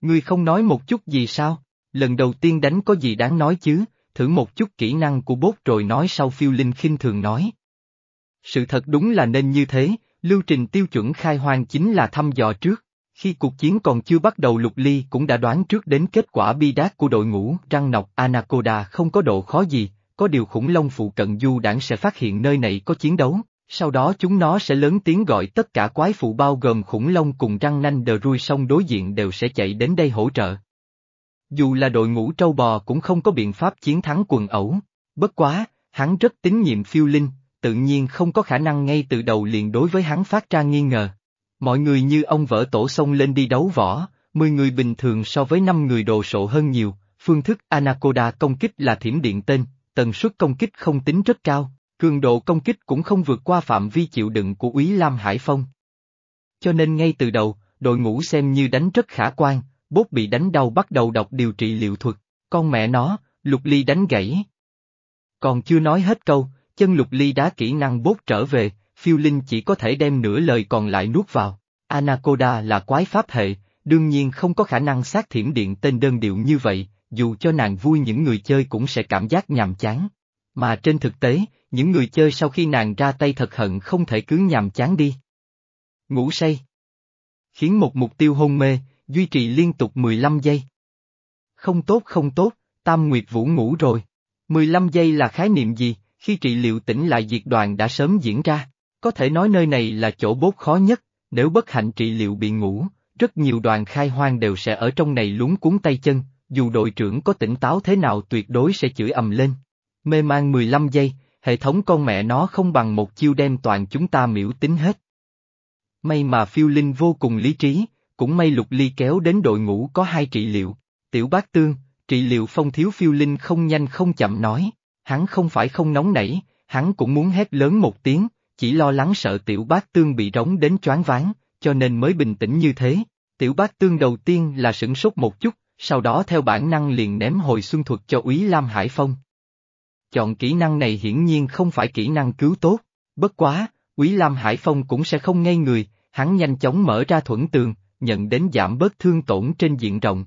Ngươi không nói một chút gì sao? Lần đầu tiên đánh có gì đáng nói chứ, thử một chút kỹ năng của bốt rồi nói sau phiêu linh khinh thường nói. Sự thật đúng là nên như thế, lưu trình tiêu chuẩn khai hoang chính là thăm dò trước. Khi cuộc chiến còn chưa bắt đầu Lục Ly cũng đã đoán trước đến kết quả bi đát của đội ngũ Trăng Nọc Anaconda không có độ khó gì, có điều khủng long phụ cận du đảng sẽ phát hiện nơi này có chiến đấu, sau đó chúng nó sẽ lớn tiếng gọi tất cả quái phụ bao gồm khủng long cùng răng nanh đờ rui sông đối diện đều sẽ chạy đến đây hỗ trợ. Dù là đội ngũ trâu bò cũng không có biện pháp chiến thắng quần ẩu. Bất quá, hắn rất tín nhiệm phiêu linh, tự nhiên không có khả năng ngay từ đầu liền đối với hắn phát ra nghi ngờ. Mọi người như ông vỡ tổ sông lên đi đấu võ, 10 người bình thường so với 5 người đồ sộ hơn nhiều, phương thức Anaconda công kích là thiểm điện tên, tần suất công kích không tính rất cao, cường độ công kích cũng không vượt qua phạm vi chịu đựng của Úy Lam Hải Phong. Cho nên ngay từ đầu, đội ngũ xem như đánh rất khả quan, bốt bị đánh đau bắt đầu đọc điều trị liệu thuật, con mẹ nó, lục ly đánh gãy. Còn chưa nói hết câu, chân lục ly đá kỹ năng bốt trở về, phiêu linh chỉ có thể đem nửa lời còn lại nuốt vào. Anaconda là quái pháp hệ, đương nhiên không có khả năng sát thiểm điện tên đơn điệu như vậy, dù cho nàng vui những người chơi cũng sẽ cảm giác nhàm chán. Mà trên thực tế, những người chơi sau khi nàng ra tay thật hận không thể cứ nhàm chán đi. Ngủ say khiến một mục tiêu hôn mê, duy trì liên tục 15 giây. Không tốt không tốt, Tam Nguyệt Vũ ngủ rồi. 15 giây là khái niệm gì, khi trị liệu tỉnh lại diệt đoàn đã sớm diễn ra. Có thể nói nơi này là chỗ bốt khó nhất, nếu bất hạnh trị liệu bị ngủ, rất nhiều đoàn khai hoang đều sẽ ở trong này lúng cuốn tay chân, dù đội trưởng có tỉnh táo thế nào tuyệt đối sẽ chửi ầm lên. Mê mang 15 giây, hệ thống con mẹ nó không bằng một chiêu đem toàn chúng ta miễu tính hết. May mà phiêu linh vô cùng lý trí, cũng may lục ly kéo đến đội ngũ có hai trị liệu. Tiểu bác tương, trị liệu phong thiếu phiêu linh không nhanh không chậm nói, hắn không phải không nóng nảy, hắn cũng muốn hét lớn một tiếng, chỉ lo lắng sợ tiểu bác tương bị rống đến choáng váng, cho nên mới bình tĩnh như thế. Tiểu bác tương đầu tiên là sửng sốt một chút, sau đó theo bản năng liền ném hồi xuân thuật cho úy Lam Hải Phong. Chọn kỹ năng này hiển nhiên không phải kỹ năng cứu tốt, bất quá, úy Lam Hải Phong cũng sẽ không ngây người, hắn nhanh chóng mở ra thuẫn tường, nhận đến giảm bớt thương tổn trên diện rộng.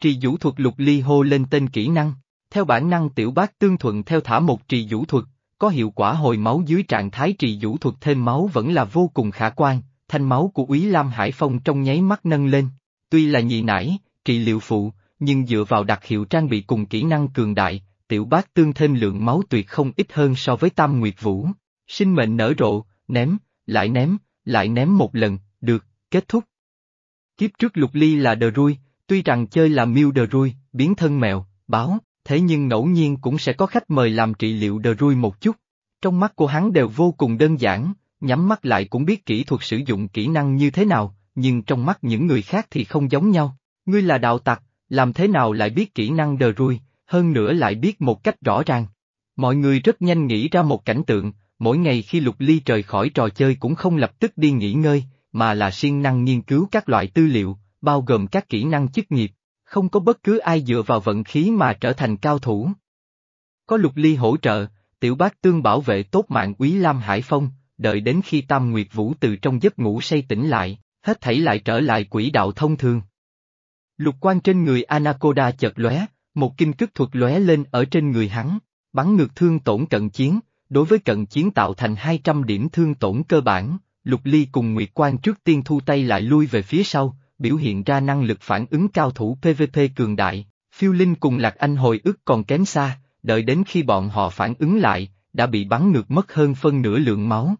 Trì vũ thuật lục ly hô lên tên kỹ năng, theo bản năng tiểu bác tương thuận theo thả một trì vũ thuật, có hiệu quả hồi máu dưới trạng thái trì vũ thuật thêm máu vẫn là vô cùng khả quan, thanh máu của úy Lam Hải Phong trong nháy mắt nâng lên, tuy là nhị nải, trị liệu phụ, nhưng dựa vào đặc hiệu trang bị cùng kỹ năng cường đại, tiểu bác tương thêm lượng máu tuyệt không ít hơn so với tam nguyệt vũ. Sinh mệnh nở rộ, ném, lại ném, lại ném một lần, được, kết thúc. Kiếp trước lục ly là đờ rui, tuy rằng chơi là miêu đờ rui, biến thân mèo, báo, thế nhưng ngẫu nhiên cũng sẽ có khách mời làm trị liệu đờ rui một chút. Trong mắt của hắn đều vô cùng đơn giản, nhắm mắt lại cũng biết kỹ thuật sử dụng kỹ năng như thế nào, nhưng trong mắt những người khác thì không giống nhau. Ngươi là đạo tặc, làm thế nào lại biết kỹ năng đờ rui, hơn nữa lại biết một cách rõ ràng. Mọi người rất nhanh nghĩ ra một cảnh tượng, mỗi ngày khi lục ly trời khỏi trò chơi cũng không lập tức đi nghỉ ngơi, mà là siêng năng nghiên cứu các loại tư liệu, bao gồm các kỹ năng chức nghiệp, không có bất cứ ai dựa vào vận khí mà trở thành cao thủ. Có lục ly hỗ trợ, tiểu bác tương bảo vệ tốt mạng quý Lam Hải Phong, đợi đến khi Tam Nguyệt Vũ từ trong giấc ngủ say tỉnh lại, hết thảy lại trở lại quỹ đạo thông thường. Lục quan trên người Anaconda chợt lóe, một kinh cức thuật lóe lên ở trên người hắn, bắn ngược thương tổn cận chiến, đối với cận chiến tạo thành 200 điểm thương tổn cơ bản, Lục Ly cùng Nguyệt Quan trước tiên thu tay lại lui về phía sau, biểu hiện ra năng lực phản ứng cao thủ PVP cường đại, phiêu linh cùng Lạc Anh hồi ức còn kém xa, đợi đến khi bọn họ phản ứng lại, đã bị bắn ngược mất hơn phân nửa lượng máu.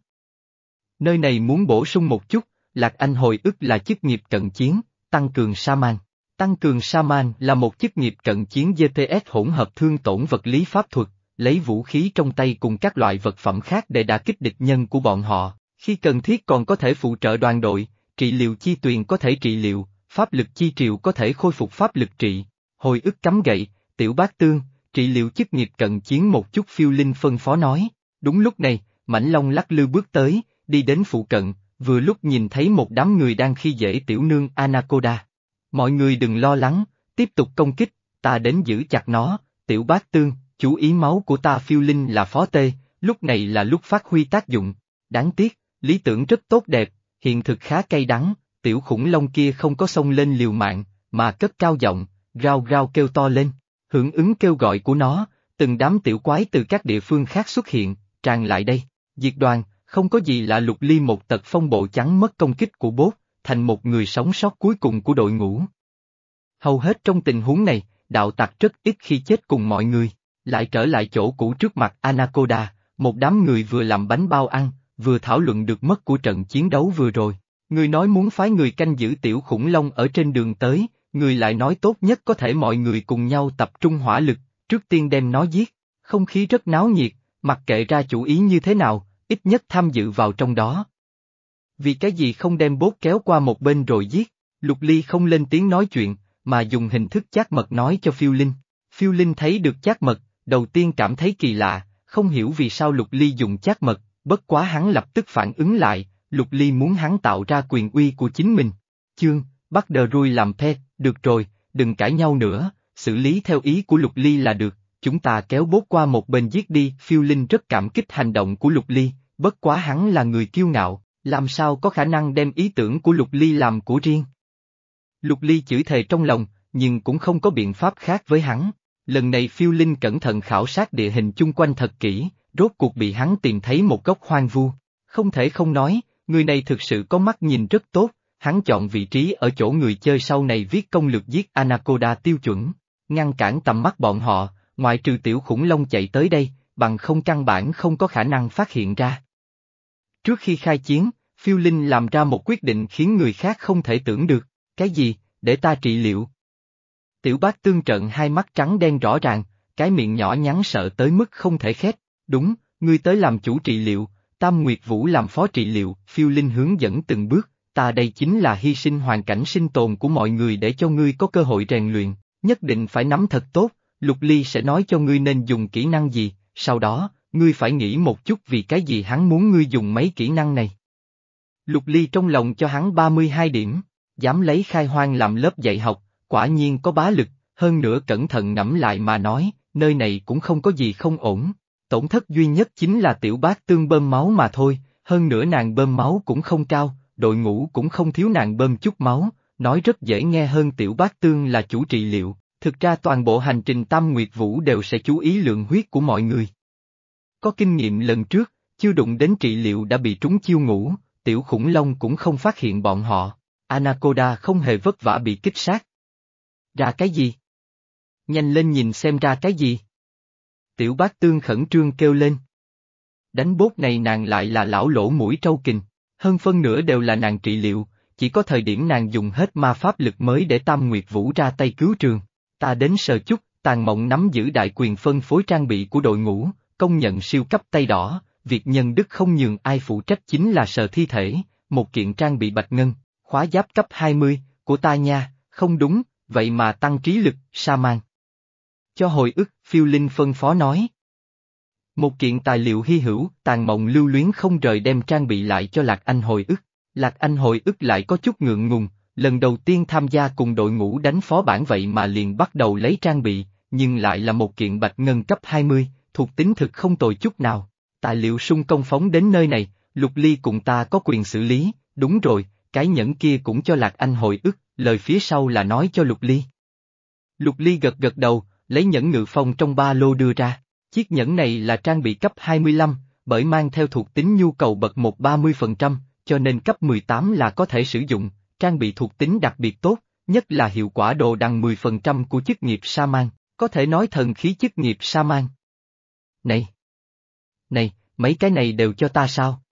Nơi này muốn bổ sung một chút, Lạc Anh hồi ức là chức nghiệp cận chiến, tăng cường Saman. Tăng cường Saman là một chức nghiệp cận chiến GPS hỗn hợp thương tổn vật lý pháp thuật, lấy vũ khí trong tay cùng các loại vật phẩm khác để đả kích địch nhân của bọn họ, khi cần thiết còn có thể phụ trợ đoàn đội, trị liệu chi tuyền có thể trị liệu, pháp lực chi triệu có thể khôi phục pháp lực trị, hồi ức cắm gậy, tiểu bát tương, trị liệu chức nghiệp cận chiến một chút phiêu linh phân phó nói. Đúng lúc này, Mảnh Long lắc lư bước tới, đi đến phụ cận, vừa lúc nhìn thấy một đám người đang khi dễ tiểu nương Anaconda. Mọi người đừng lo lắng, tiếp tục công kích, ta đến giữ chặt nó, tiểu bát tương, chú ý máu của ta phiêu linh là phó tê, lúc này là lúc phát huy tác dụng. Đáng tiếc, lý tưởng rất tốt đẹp, hiện thực khá cay đắng, tiểu khủng long kia không có xông lên liều mạng, mà cất cao giọng, rao rao kêu to lên, hưởng ứng kêu gọi của nó, từng đám tiểu quái từ các địa phương khác xuất hiện, tràn lại đây, diệt đoàn, không có gì là lục ly một tật phong bộ trắng mất công kích của bốt, thành một người sống sót cuối cùng của đội ngũ. Hầu hết trong tình huống này, đạo tặc rất ít khi chết cùng mọi người, lại trở lại chỗ cũ trước mặt Anaconda, một đám người vừa làm bánh bao ăn, vừa thảo luận được mất của trận chiến đấu vừa rồi. Người nói muốn phái người canh giữ tiểu khủng long ở trên đường tới, người lại nói tốt nhất có thể mọi người cùng nhau tập trung hỏa lực, trước tiên đem nó giết. Không khí rất náo nhiệt, mặc kệ ra chủ ý như thế nào, ít nhất tham dự vào trong đó. Vì cái gì không đem bốt kéo qua một bên rồi giết, Lục Ly không lên tiếng nói chuyện, mà dùng hình thức chát mật nói cho Phiêu Linh. Phiêu Linh thấy được chát mật, đầu tiên cảm thấy kỳ lạ, không hiểu vì sao Lục Ly dùng chát mật, bất quá hắn lập tức phản ứng lại, Lục Ly muốn hắn tạo ra quyền uy của chính mình. Chương, bắt đờ rui làm phe, được rồi, đừng cãi nhau nữa, xử lý theo ý của Lục Ly là được, chúng ta kéo bốt qua một bên giết đi, phiêu linh rất cảm kích hành động của Lục Ly, bất quá hắn là người kiêu ngạo, làm sao có khả năng đem ý tưởng của Lục Ly làm của riêng. Lục Ly chửi thề trong lòng, nhưng cũng không có biện pháp khác với hắn. Lần này phiêu linh cẩn thận khảo sát địa hình chung quanh thật kỹ, rốt cuộc bị hắn tìm thấy một góc hoang vu. Không thể không nói, người này thực sự có mắt nhìn rất tốt, hắn chọn vị trí ở chỗ người chơi sau này viết công lược giết Anaconda tiêu chuẩn, ngăn cản tầm mắt bọn họ, ngoại trừ tiểu khủng long chạy tới đây, bằng không căn bản không có khả năng phát hiện ra. Trước khi khai chiến, phiêu linh làm ra một quyết định khiến người khác không thể tưởng được, cái gì, để ta trị liệu. Tiểu bác tương trận hai mắt trắng đen rõ ràng, cái miệng nhỏ nhắn sợ tới mức không thể khép, đúng, ngươi tới làm chủ trị liệu, Tam Nguyệt Vũ làm phó trị liệu, phiêu linh hướng dẫn từng bước, ta đây chính là hy sinh hoàn cảnh sinh tồn của mọi người để cho ngươi có cơ hội rèn luyện, nhất định phải nắm thật tốt, Lục Ly sẽ nói cho ngươi nên dùng kỹ năng gì, sau đó, ngươi phải nghĩ một chút vì cái gì hắn muốn ngươi dùng mấy kỹ năng này. Lục Ly trong lòng cho hắn 32 điểm, dám lấy khai hoang làm lớp dạy học, quả nhiên có bá lực, hơn nữa cẩn thận ngẫm lại mà nói, nơi này cũng không có gì không ổn. Tổn thất duy nhất chính là tiểu bác tương bơm máu mà thôi, hơn nữa nàng bơm máu cũng không cao, đội ngũ cũng không thiếu nàng bơm chút máu, nói rất dễ nghe hơn tiểu bác tương là chủ trị liệu, thực ra toàn bộ hành trình Tam Nguyệt Vũ đều sẽ chú ý lượng huyết của mọi người. Có kinh nghiệm lần trước, chưa đụng đến trị liệu đã bị trúng chiêu ngủ, tiểu khủng long cũng không phát hiện bọn họ, Anaconda không hề vất vả bị kích sát. Ra cái gì? Nhanh lên nhìn xem ra cái gì? Tiểu bác tương khẩn trương kêu lên. Đánh bốt này nàng lại là lão lỗ mũi trâu kình, hơn phân nửa đều là nàng trị liệu, chỉ có thời điểm nàng dùng hết ma pháp lực mới để Tam Nguyệt Vũ ra tay cứu trường. Ta đến sờ chút, tàn mộng nắm giữ đại quyền phân phối trang bị của đội ngũ, công nhận siêu cấp tay đỏ, việc nhân đức không nhường ai phụ trách chính là sờ thi thể, một kiện trang bị bạch ngân, khóa giáp cấp 20, của ta nha, không đúng, vậy mà tăng trí lực, sa man. Cho hồi ức, phiêu linh phân phó nói. Một kiện tài liệu hy hữu, tàn mộng lưu luyến không rời đem trang bị lại cho Lạc Anh hồi ức. Lạc Anh hồi ức lại có chút ngượng ngùng, lần đầu tiên tham gia cùng đội ngũ đánh phó bản vậy mà liền bắt đầu lấy trang bị, nhưng lại là một kiện bạch ngân cấp 20, thuộc tính thực không tồi chút nào. Tài liệu sung công phóng đến nơi này, Lục Ly cùng ta có quyền xử lý, đúng rồi, cái nhẫn kia cũng cho Lạc Anh hồi ức, lời phía sau là nói cho Lục Ly. Lục Ly gật gật đầu, lấy nhẫn ngự phong trong ba lô đưa ra. Chiếc nhẫn này là trang bị cấp 25, bởi mang theo thuộc tính nhu cầu bậc 1-30%, cho nên cấp 18 là có thể sử dụng, trang bị thuộc tính đặc biệt tốt, nhất là hiệu quả đồ đằng 10% của chức nghiệp sa man, có thể nói thần khí chức nghiệp sa man. Này! Này, mấy cái này đều cho ta sao?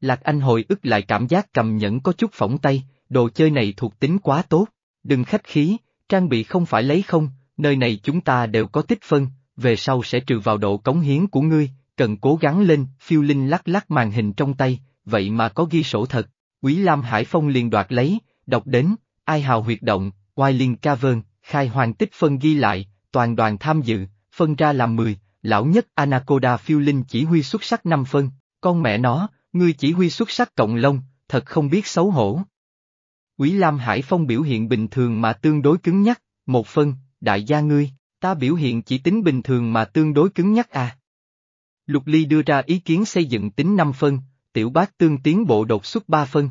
Lạc Anh hồi ức lại cảm giác cầm nhẫn có chút phỏng tay, đồ chơi này thuộc tính quá tốt, đừng khách khí, trang bị không phải lấy không, nơi này chúng ta đều có tích phân, về sau sẽ trừ vào độ cống hiến của ngươi, cần cố gắng lên, phiêu linh lắc lắc màn hình trong tay, vậy mà có ghi sổ thật. Quý Lam Hải Phong liền đoạt lấy, đọc đến, ai hào huyệt động, oai liên ca vơn, khai hoàng tích phân ghi lại, toàn đoàn tham dự, phân ra làm 10, lão nhất Anaconda phiêu linh chỉ huy xuất sắc 5 phân, con mẹ nó, ngươi chỉ huy xuất sắc cộng lông, thật không biết xấu hổ. Quý Lam Hải Phong biểu hiện bình thường mà tương đối cứng nhắc, một phân, đại gia ngươi, ta biểu hiện chỉ tính bình thường mà tương đối cứng nhắc à. Lục Ly đưa ra ý kiến xây dựng tính 5 phân, tiểu bác tương tiến bộ đột xuất 3 phân.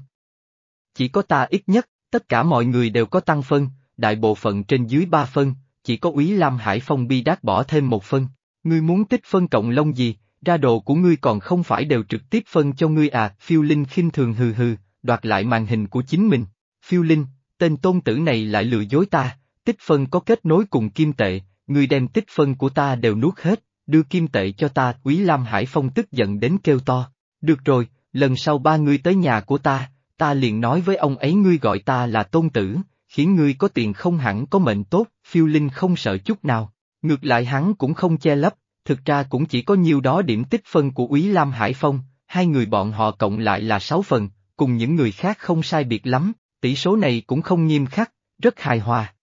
Chỉ có ta ít nhất, tất cả mọi người đều có tăng phân, đại bộ phận trên dưới 3 phân, chỉ có úy Lam Hải Phong bi đát bỏ thêm một phân. Ngươi muốn tích phân cộng lông gì, ra đồ của ngươi còn không phải đều trực tiếp phân cho ngươi à, phiêu linh khinh thường hừ hừ, đoạt lại màn hình của chính mình. Phiêu linh, tên tôn tử này lại lừa dối ta, tích phân có kết nối cùng kim tệ, ngươi đem tích phân của ta đều nuốt hết, đưa kim tệ cho ta, Quý Lam Hải Phong tức giận đến kêu to. Được rồi, lần sau ba ngươi tới nhà của ta, ta liền nói với ông ấy ngươi gọi ta là tôn tử, khiến ngươi có tiền không hẳn có mệnh tốt, phiêu linh không sợ chút nào. Ngược lại hắn cũng không che lấp, thực ra cũng chỉ có nhiêu đó điểm tích phân của Úy Lam Hải Phong, hai người bọn họ cộng lại là sáu phần, cùng những người khác không sai biệt lắm, tỷ số này cũng không nghiêm khắc, rất hài hòa.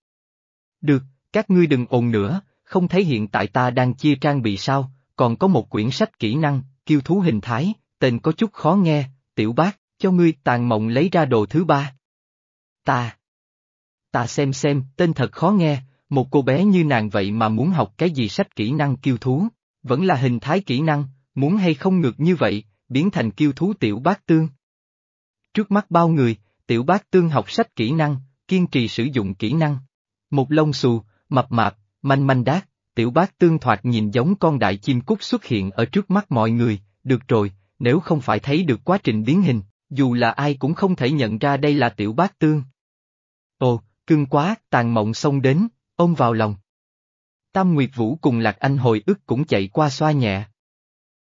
Được, các ngươi đừng ồn nữa, không thấy hiện tại ta đang chia trang bị sao, còn có một quyển sách kỹ năng, kiêu thú hình thái, tên có chút khó nghe, tiểu bác, cho ngươi tàn mộng lấy ra đồ thứ ba. Ta. Ta xem xem, tên thật khó nghe, một cô bé như nàng vậy mà muốn học cái gì sách kỹ năng kiêu thú, vẫn là hình thái kỹ năng, muốn hay không ngược như vậy, biến thành kiêu thú tiểu bác tương. Trước mắt bao người, tiểu bác tương học sách kỹ năng, kiên trì sử dụng kỹ năng. Một lông xù, mập mạp, manh manh đát, tiểu bác tương thoạt nhìn giống con đại chim cút xuất hiện ở trước mắt mọi người, được rồi, nếu không phải thấy được quá trình biến hình, dù là ai cũng không thể nhận ra đây là tiểu bát tương. Ồ, cưng quá, tàn mộng xông đến, ôm vào lòng. Tam Nguyệt Vũ cùng Lạc Anh hồi ức cũng chạy qua xoa nhẹ.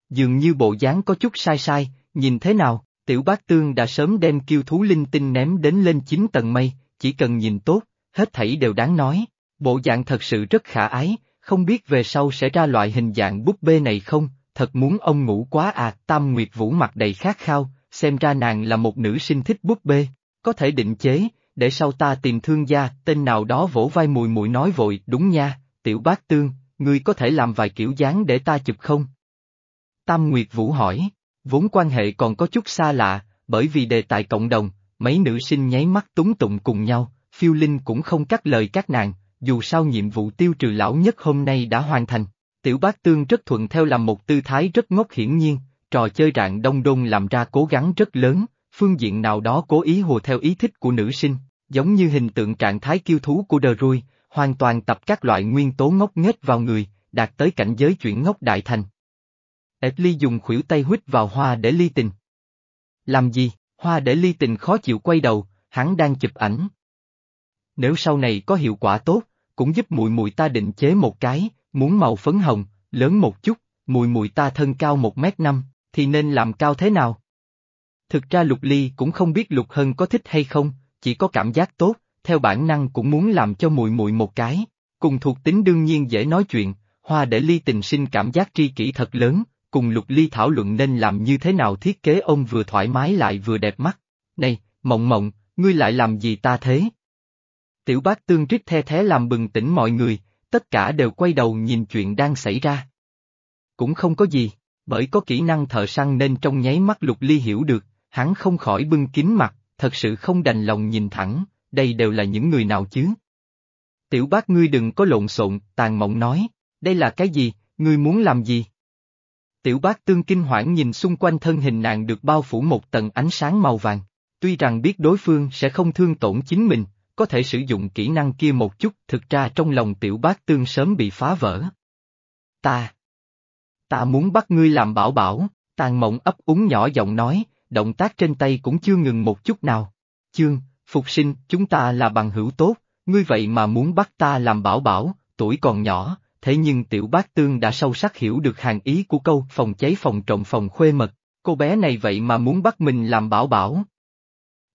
Dường như bộ dáng có chút sai sai, nhìn thế nào, tiểu bát tương đã sớm đem kiêu thú linh tinh ném đến lên chín tầng mây, chỉ cần nhìn tốt, hết thảy đều đáng nói, bộ dạng thật sự rất khả ái, không biết về sau sẽ ra loại hình dạng búp bê này không, thật muốn ông ngủ quá à, Tam Nguyệt Vũ mặt đầy khát khao, xem ra nàng là một nữ sinh thích búp bê, có thể định chế, để sau ta tìm thương gia, tên nào đó vỗ vai mùi mùi nói vội, đúng nha, tiểu bác tương, ngươi có thể làm vài kiểu dáng để ta chụp không? Tam Nguyệt Vũ hỏi, vốn quan hệ còn có chút xa lạ, bởi vì đề tài cộng đồng, mấy nữ sinh nháy mắt túng tụng cùng nhau, phiêu linh cũng không cắt lời các nàng, dù sao nhiệm vụ tiêu trừ lão nhất hôm nay đã hoàn thành. Tiểu bác tương rất thuận theo làm một tư thái rất ngốc hiển nhiên, trò chơi rạng đông đông làm ra cố gắng rất lớn, phương diện nào đó cố ý hùa theo ý thích của nữ sinh, giống như hình tượng trạng thái kiêu thú của đờ rui, hoàn toàn tập các loại nguyên tố ngốc nghếch vào người, đạt tới cảnh giới chuyển ngốc đại thành. Ảp ly dùng khuỷu tay huyết vào hoa để ly tình. Làm gì, hoa để ly tình khó chịu quay đầu, hắn đang chụp ảnh. Nếu sau này có hiệu quả tốt, cũng giúp mùi mùi ta định chế một cái, muốn màu phấn hồng, lớn một chút, mùi mùi ta thân cao một mét năm, thì nên làm cao thế nào? Thực ra Lục Ly cũng không biết Lục Hân có thích hay không, chỉ có cảm giác tốt, theo bản năng cũng muốn làm cho mùi mùi một cái. Cùng thuộc tính đương nhiên dễ nói chuyện, hoa để Ly tình sinh cảm giác tri kỷ thật lớn, cùng Lục Ly thảo luận nên làm như thế nào thiết kế ông vừa thoải mái lại vừa đẹp mắt. Này, mộng mộng, ngươi lại làm gì ta thế? Tiểu bác tương rít the thế làm bừng tỉnh mọi người, tất cả đều quay đầu nhìn chuyện đang xảy ra. Cũng không có gì, bởi có kỹ năng thợ săn nên trong nháy mắt lục ly hiểu được, hắn không khỏi bưng kín mặt, thật sự không đành lòng nhìn thẳng, đây đều là những người nào chứ. Tiểu bác ngươi đừng có lộn xộn, tàn mộng nói, đây là cái gì, ngươi muốn làm gì? Tiểu bác tương kinh hoảng nhìn xung quanh thân hình nàng được bao phủ một tầng ánh sáng màu vàng, tuy rằng biết đối phương sẽ không thương tổn chính mình, có thể sử dụng kỹ năng kia một chút, thực ra trong lòng tiểu bác tương sớm bị phá vỡ. Ta, ta muốn bắt ngươi làm bảo bảo, tàn mộng ấp úng nhỏ giọng nói, động tác trên tay cũng chưa ngừng một chút nào. Chương, phục sinh, chúng ta là bằng hữu tốt, ngươi vậy mà muốn bắt ta làm bảo bảo, tuổi còn nhỏ, thế nhưng tiểu bác tương đã sâu sắc hiểu được hàng ý của câu phòng cháy phòng trộm phòng khuê mật, cô bé này vậy mà muốn bắt mình làm bảo bảo.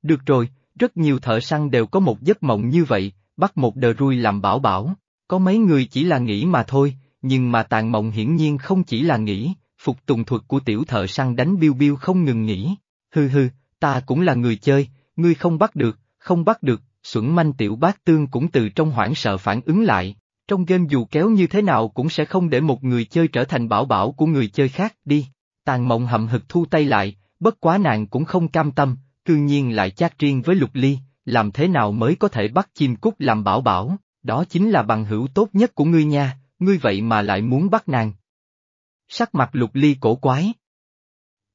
Được rồi, rất nhiều thợ săn đều có một giấc mộng như vậy, bắt một đờ rui làm bảo bảo, có mấy người chỉ là nghĩ mà thôi, nhưng mà tàn mộng hiển nhiên không chỉ là nghĩ, phục tùng thuật của tiểu thợ săn đánh biêu biêu không ngừng nghỉ. Hừ hừ, ta cũng là người chơi, ngươi không bắt được, không bắt được, xuẩn manh tiểu bác tương cũng từ trong hoảng sợ phản ứng lại. Trong game dù kéo như thế nào cũng sẽ không để một người chơi trở thành bảo bảo của người chơi khác đi. Tàn mộng hậm hực thu tay lại, bất quá nàng cũng không cam tâm, cư nhiên lại chát riêng với Lục Ly, làm thế nào mới có thể bắt chim cút làm bảo bảo, đó chính là bằng hữu tốt nhất của ngươi nha, ngươi vậy mà lại muốn bắt nàng. Sắc mặt Lục Ly cổ quái.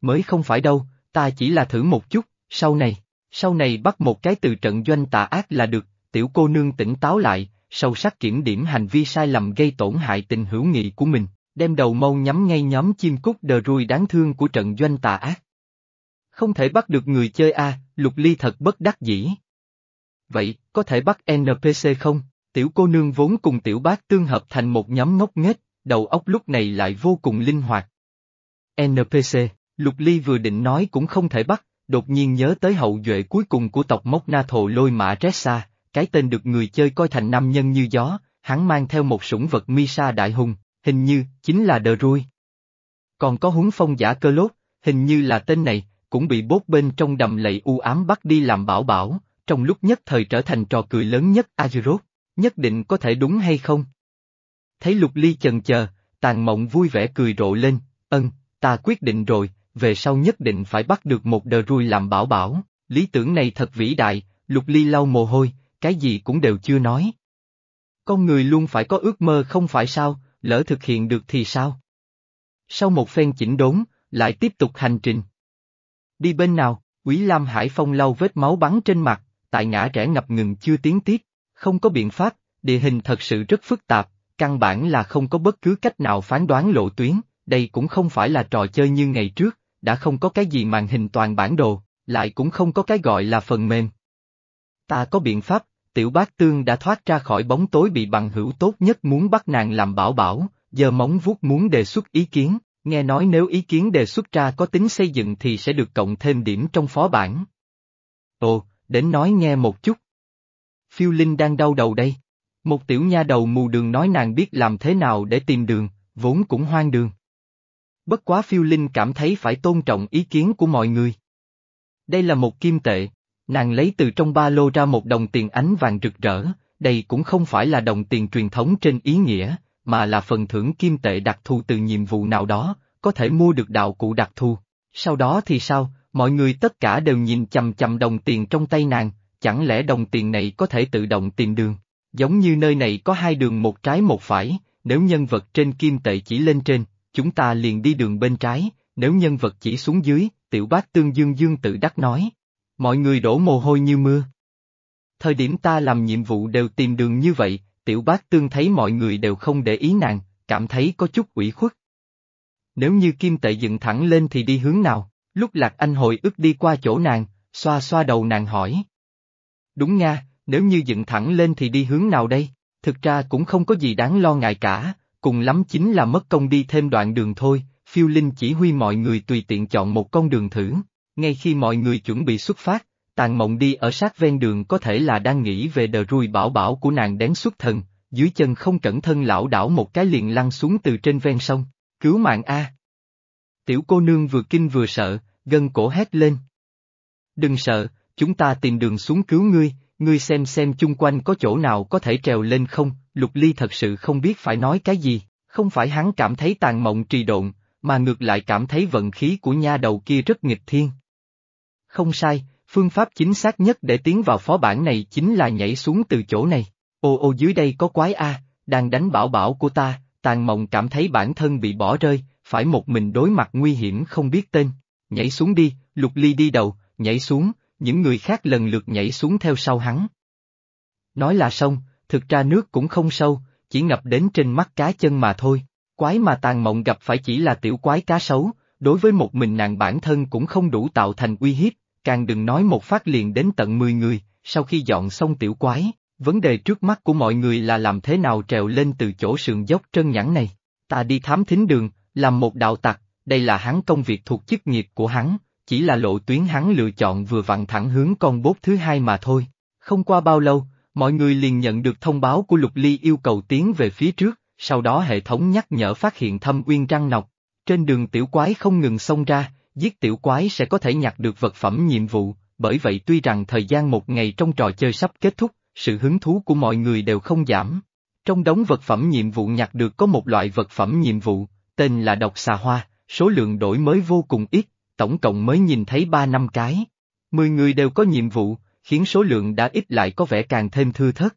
Mới không phải đâu, ta chỉ là thử một chút, sau này, sau này bắt một cái từ trận doanh tà ác là được, tiểu cô nương tỉnh táo lại, sâu sắc kiểm điểm hành vi sai lầm gây tổn hại tình hữu nghị của mình, đem đầu mâu nhắm ngay nhóm chim cút đờ ruồi đáng thương của trận doanh tà ác. Không thể bắt được người chơi A, Lục Ly thật bất đắc dĩ. Vậy, có thể bắt NPC không? Tiểu cô nương vốn cùng tiểu bác tương hợp thành một nhóm ngốc nghếch, đầu óc lúc này lại vô cùng linh hoạt. NPC, Lục Ly vừa định nói cũng không thể bắt, đột nhiên nhớ tới hậu duệ cuối cùng của tộc Mốc Na Thồ lôi mã Ressa, cái tên được người chơi coi thành nam nhân như gió, hắn mang theo một sủng vật Misa đại hùng, hình như, chính là Đờ Rui. Còn có húng phong giả cơ lốt, hình như là tên này, cũng bị bốt bên trong đầm lầy u ám bắt đi làm bảo bảo, trong lúc nhất thời trở thành trò cười lớn nhất Azeroth, nhất định có thể đúng hay không? Thấy lục ly chần chờ, tàn mộng vui vẻ cười rộ lên, ân, ta quyết định rồi, về sau nhất định phải bắt được một đờ rui làm bảo bảo, lý tưởng này thật vĩ đại, lục ly lau mồ hôi, cái gì cũng đều chưa nói. Con người luôn phải có ước mơ không phải sao, lỡ thực hiện được thì sao? Sau một phen chỉnh đốn, lại tiếp tục hành trình. Đi bên nào, Quý Lam Hải Phong lau vết máu bắn trên mặt, tại ngã rẽ ngập ngừng chưa tiến tiết, không có biện pháp, địa hình thật sự rất phức tạp, căn bản là không có bất cứ cách nào phán đoán lộ tuyến, đây cũng không phải là trò chơi như ngày trước, đã không có cái gì màn hình toàn bản đồ, lại cũng không có cái gọi là phần mềm. Ta có biện pháp, tiểu bác tương đã thoát ra khỏi bóng tối bị bằng hữu tốt nhất muốn bắt nàng làm bảo bảo, giờ móng vuốt muốn đề xuất ý kiến, nghe nói nếu ý kiến đề xuất ra có tính xây dựng thì sẽ được cộng thêm điểm trong phó bản. Ồ, đến nói nghe một chút. Phiêu Linh đang đau đầu đây. Một tiểu nha đầu mù đường nói nàng biết làm thế nào để tìm đường, vốn cũng hoang đường. Bất quá phiêu linh cảm thấy phải tôn trọng ý kiến của mọi người. Đây là một kim tệ, nàng lấy từ trong ba lô ra một đồng tiền ánh vàng rực rỡ, đây cũng không phải là đồng tiền truyền thống trên ý nghĩa, mà là phần thưởng kim tệ đặc thù từ nhiệm vụ nào đó, có thể mua được đạo cụ đặc thù. Sau đó thì sao, mọi người tất cả đều nhìn chầm chầm đồng tiền trong tay nàng, chẳng lẽ đồng tiền này có thể tự động tìm đường? Giống như nơi này có hai đường một trái một phải, nếu nhân vật trên kim tệ chỉ lên trên, chúng ta liền đi đường bên trái, nếu nhân vật chỉ xuống dưới, tiểu bác tương dương dương tự đắc nói. Mọi người đổ mồ hôi như mưa. Thời điểm ta làm nhiệm vụ đều tìm đường như vậy, tiểu bác tương thấy mọi người đều không để ý nàng, cảm thấy có chút ủy khuất. Nếu như kim tệ dựng thẳng lên thì đi hướng nào, lúc lạc anh hồi ức đi qua chỗ nàng, xoa xoa đầu nàng hỏi. Đúng nha, nếu như dựng thẳng lên thì đi hướng nào đây? Thực ra cũng không có gì đáng lo ngại cả, cùng lắm chính là mất công đi thêm đoạn đường thôi, phiêu linh chỉ huy mọi người tùy tiện chọn một con đường thử. Ngay khi mọi người chuẩn bị xuất phát, tàn mộng đi ở sát ven đường có thể là đang nghĩ về đờ rui bảo bảo của nàng đến xuất thần, dưới chân không cẩn thân lão đảo một cái liền lăn xuống từ trên ven sông, cứu mạng A. Tiểu cô nương vừa kinh vừa sợ, gân cổ hét lên. Đừng sợ, chúng ta tìm đường xuống cứu ngươi, ngươi xem xem chung quanh có chỗ nào có thể trèo lên không, Lục Ly thật sự không biết phải nói cái gì, không phải hắn cảm thấy tàn mộng trì độn, mà ngược lại cảm thấy vận khí của nha đầu kia rất nghịch thiên. Không sai, phương pháp chính xác nhất để tiến vào phó bản này chính là nhảy xuống từ chỗ này. Ô ô dưới đây có quái A, đang đánh bảo bảo của ta, tàn mộng cảm thấy bản thân bị bỏ rơi, phải một mình đối mặt nguy hiểm không biết tên. Nhảy xuống đi, lục ly đi đầu, nhảy xuống, những người khác lần lượt nhảy xuống theo sau hắn. Nói là sông, thực ra nước cũng không sâu, chỉ ngập đến trên mắt cá chân mà thôi. Quái mà tàn mộng gặp phải chỉ là tiểu quái cá sấu, đối với một mình nàng bản thân cũng không đủ tạo thành uy hiếp, càng đừng nói một phát liền đến tận 10 người, sau khi dọn xong tiểu quái, vấn đề trước mắt của mọi người là làm thế nào trèo lên từ chỗ sườn dốc trơn nhẵn này. Ta đi thám thính đường, làm một đạo tặc, đây là hắn công việc thuộc chức nghiệp của hắn, chỉ là lộ tuyến hắn lựa chọn vừa vặn thẳng hướng con bốt thứ hai mà thôi. Không qua bao lâu, mọi người liền nhận được thông báo của Lục Ly yêu cầu tiến về phía trước, sau đó hệ thống nhắc nhở phát hiện thâm uyên trăng nọc. Trên đường tiểu quái không ngừng xông ra, giết tiểu quái sẽ có thể nhặt được vật phẩm nhiệm vụ, bởi vậy tuy rằng thời gian một ngày trong trò chơi sắp kết thúc, sự hứng thú của mọi người đều không giảm. Trong đống vật phẩm nhiệm vụ nhặt được có một loại vật phẩm nhiệm vụ, tên là độc xà hoa, số lượng đổi mới vô cùng ít, tổng cộng mới nhìn thấy ba năm cái. Mười người đều có nhiệm vụ, khiến số lượng đã ít lại có vẻ càng thêm thưa thớt.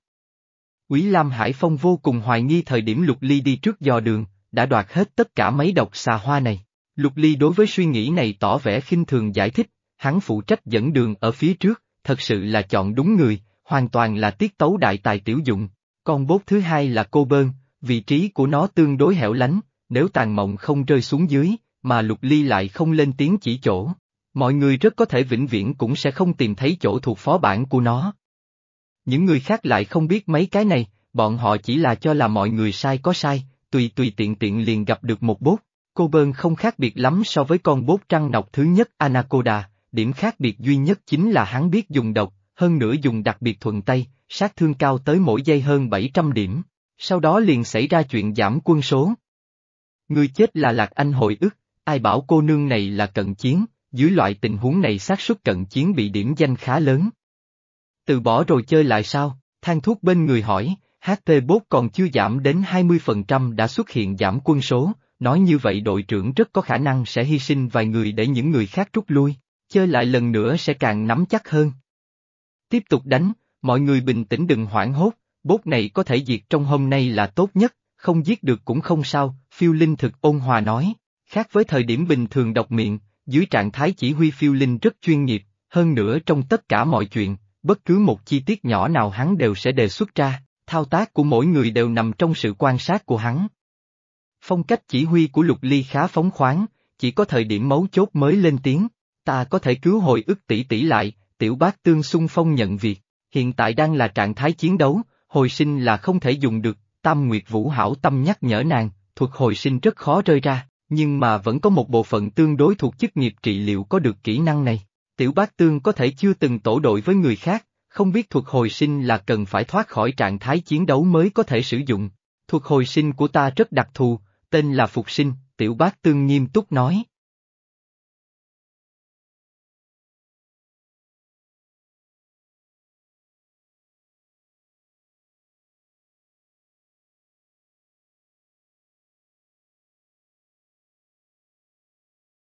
Quý Lam Hải Phong vô cùng hoài nghi thời điểm Lục Ly đi trước dò đường, đã đoạt hết tất cả mấy độc xà hoa này. Lục Ly đối với suy nghĩ này tỏ vẻ khinh thường giải thích, hắn phụ trách dẫn đường ở phía trước, thật sự là chọn đúng người, hoàn toàn là tiết tấu đại tài tiểu dụng. Con bốt thứ hai là cô bơn, vị trí của nó tương đối hẻo lánh, nếu tàn mộng không rơi xuống dưới, mà Lục Ly lại không lên tiếng chỉ chỗ. Mọi người rất có thể vĩnh viễn cũng sẽ không tìm thấy chỗ thuộc phó bản của nó. Những người khác lại không biết mấy cái này, bọn họ chỉ là cho là mọi người sai có sai, tùy tùy tiện tiện liền gặp được một bốt. Cô bơn không khác biệt lắm so với con bốt trăng nọc thứ nhất Anaconda, điểm khác biệt duy nhất chính là hắn biết dùng độc, hơn nữa dùng đặc biệt thuận tay, sát thương cao tới mỗi giây hơn 700 điểm. Sau đó liền xảy ra chuyện giảm quân số. Người chết là Lạc Anh hồi ức, ai bảo cô nương này là cận chiến, dưới loại tình huống này xác suất cận chiến bị điểm danh khá lớn. Từ bỏ rồi chơi lại sao? Thang thuốc bên người hỏi, HT bốt còn chưa giảm đến 20% đã xuất hiện giảm quân số, nói như vậy đội trưởng rất có khả năng sẽ hy sinh vài người để những người khác rút lui, chơi lại lần nữa sẽ càng nắm chắc hơn. Tiếp tục đánh, mọi người bình tĩnh đừng hoảng hốt, bốt này có thể diệt trong hôm nay là tốt nhất, không giết được cũng không sao, phiêu linh thực ôn hòa nói. Khác với thời điểm bình thường độc miệng, dưới trạng thái chỉ huy phiêu linh rất chuyên nghiệp, hơn nữa trong tất cả mọi chuyện, bất cứ một chi tiết nhỏ nào hắn đều sẽ đề xuất ra, thao tác của mỗi người đều nằm trong sự quan sát của hắn. Phong cách chỉ huy của Lục Ly khá phóng khoáng, chỉ có thời điểm mấu chốt mới lên tiếng. Ta có thể cứu hồi ức tỷ tỷ lại, tiểu bác tương xung phong nhận việc, hiện tại đang là trạng thái chiến đấu, hồi sinh là không thể dùng được, Tam Nguyệt Vũ hảo tâm nhắc nhở nàng, thuật hồi sinh rất khó rơi ra, nhưng mà vẫn có một bộ phận tương đối thuộc chức nghiệp trị liệu có được kỹ năng này. Tiểu bác tương có thể chưa từng tổ đội với người khác, không biết thuật hồi sinh là cần phải thoát khỏi trạng thái chiến đấu mới có thể sử dụng. Thuật hồi sinh của ta rất đặc thù, tên là phục sinh, tiểu bác tương nghiêm túc nói.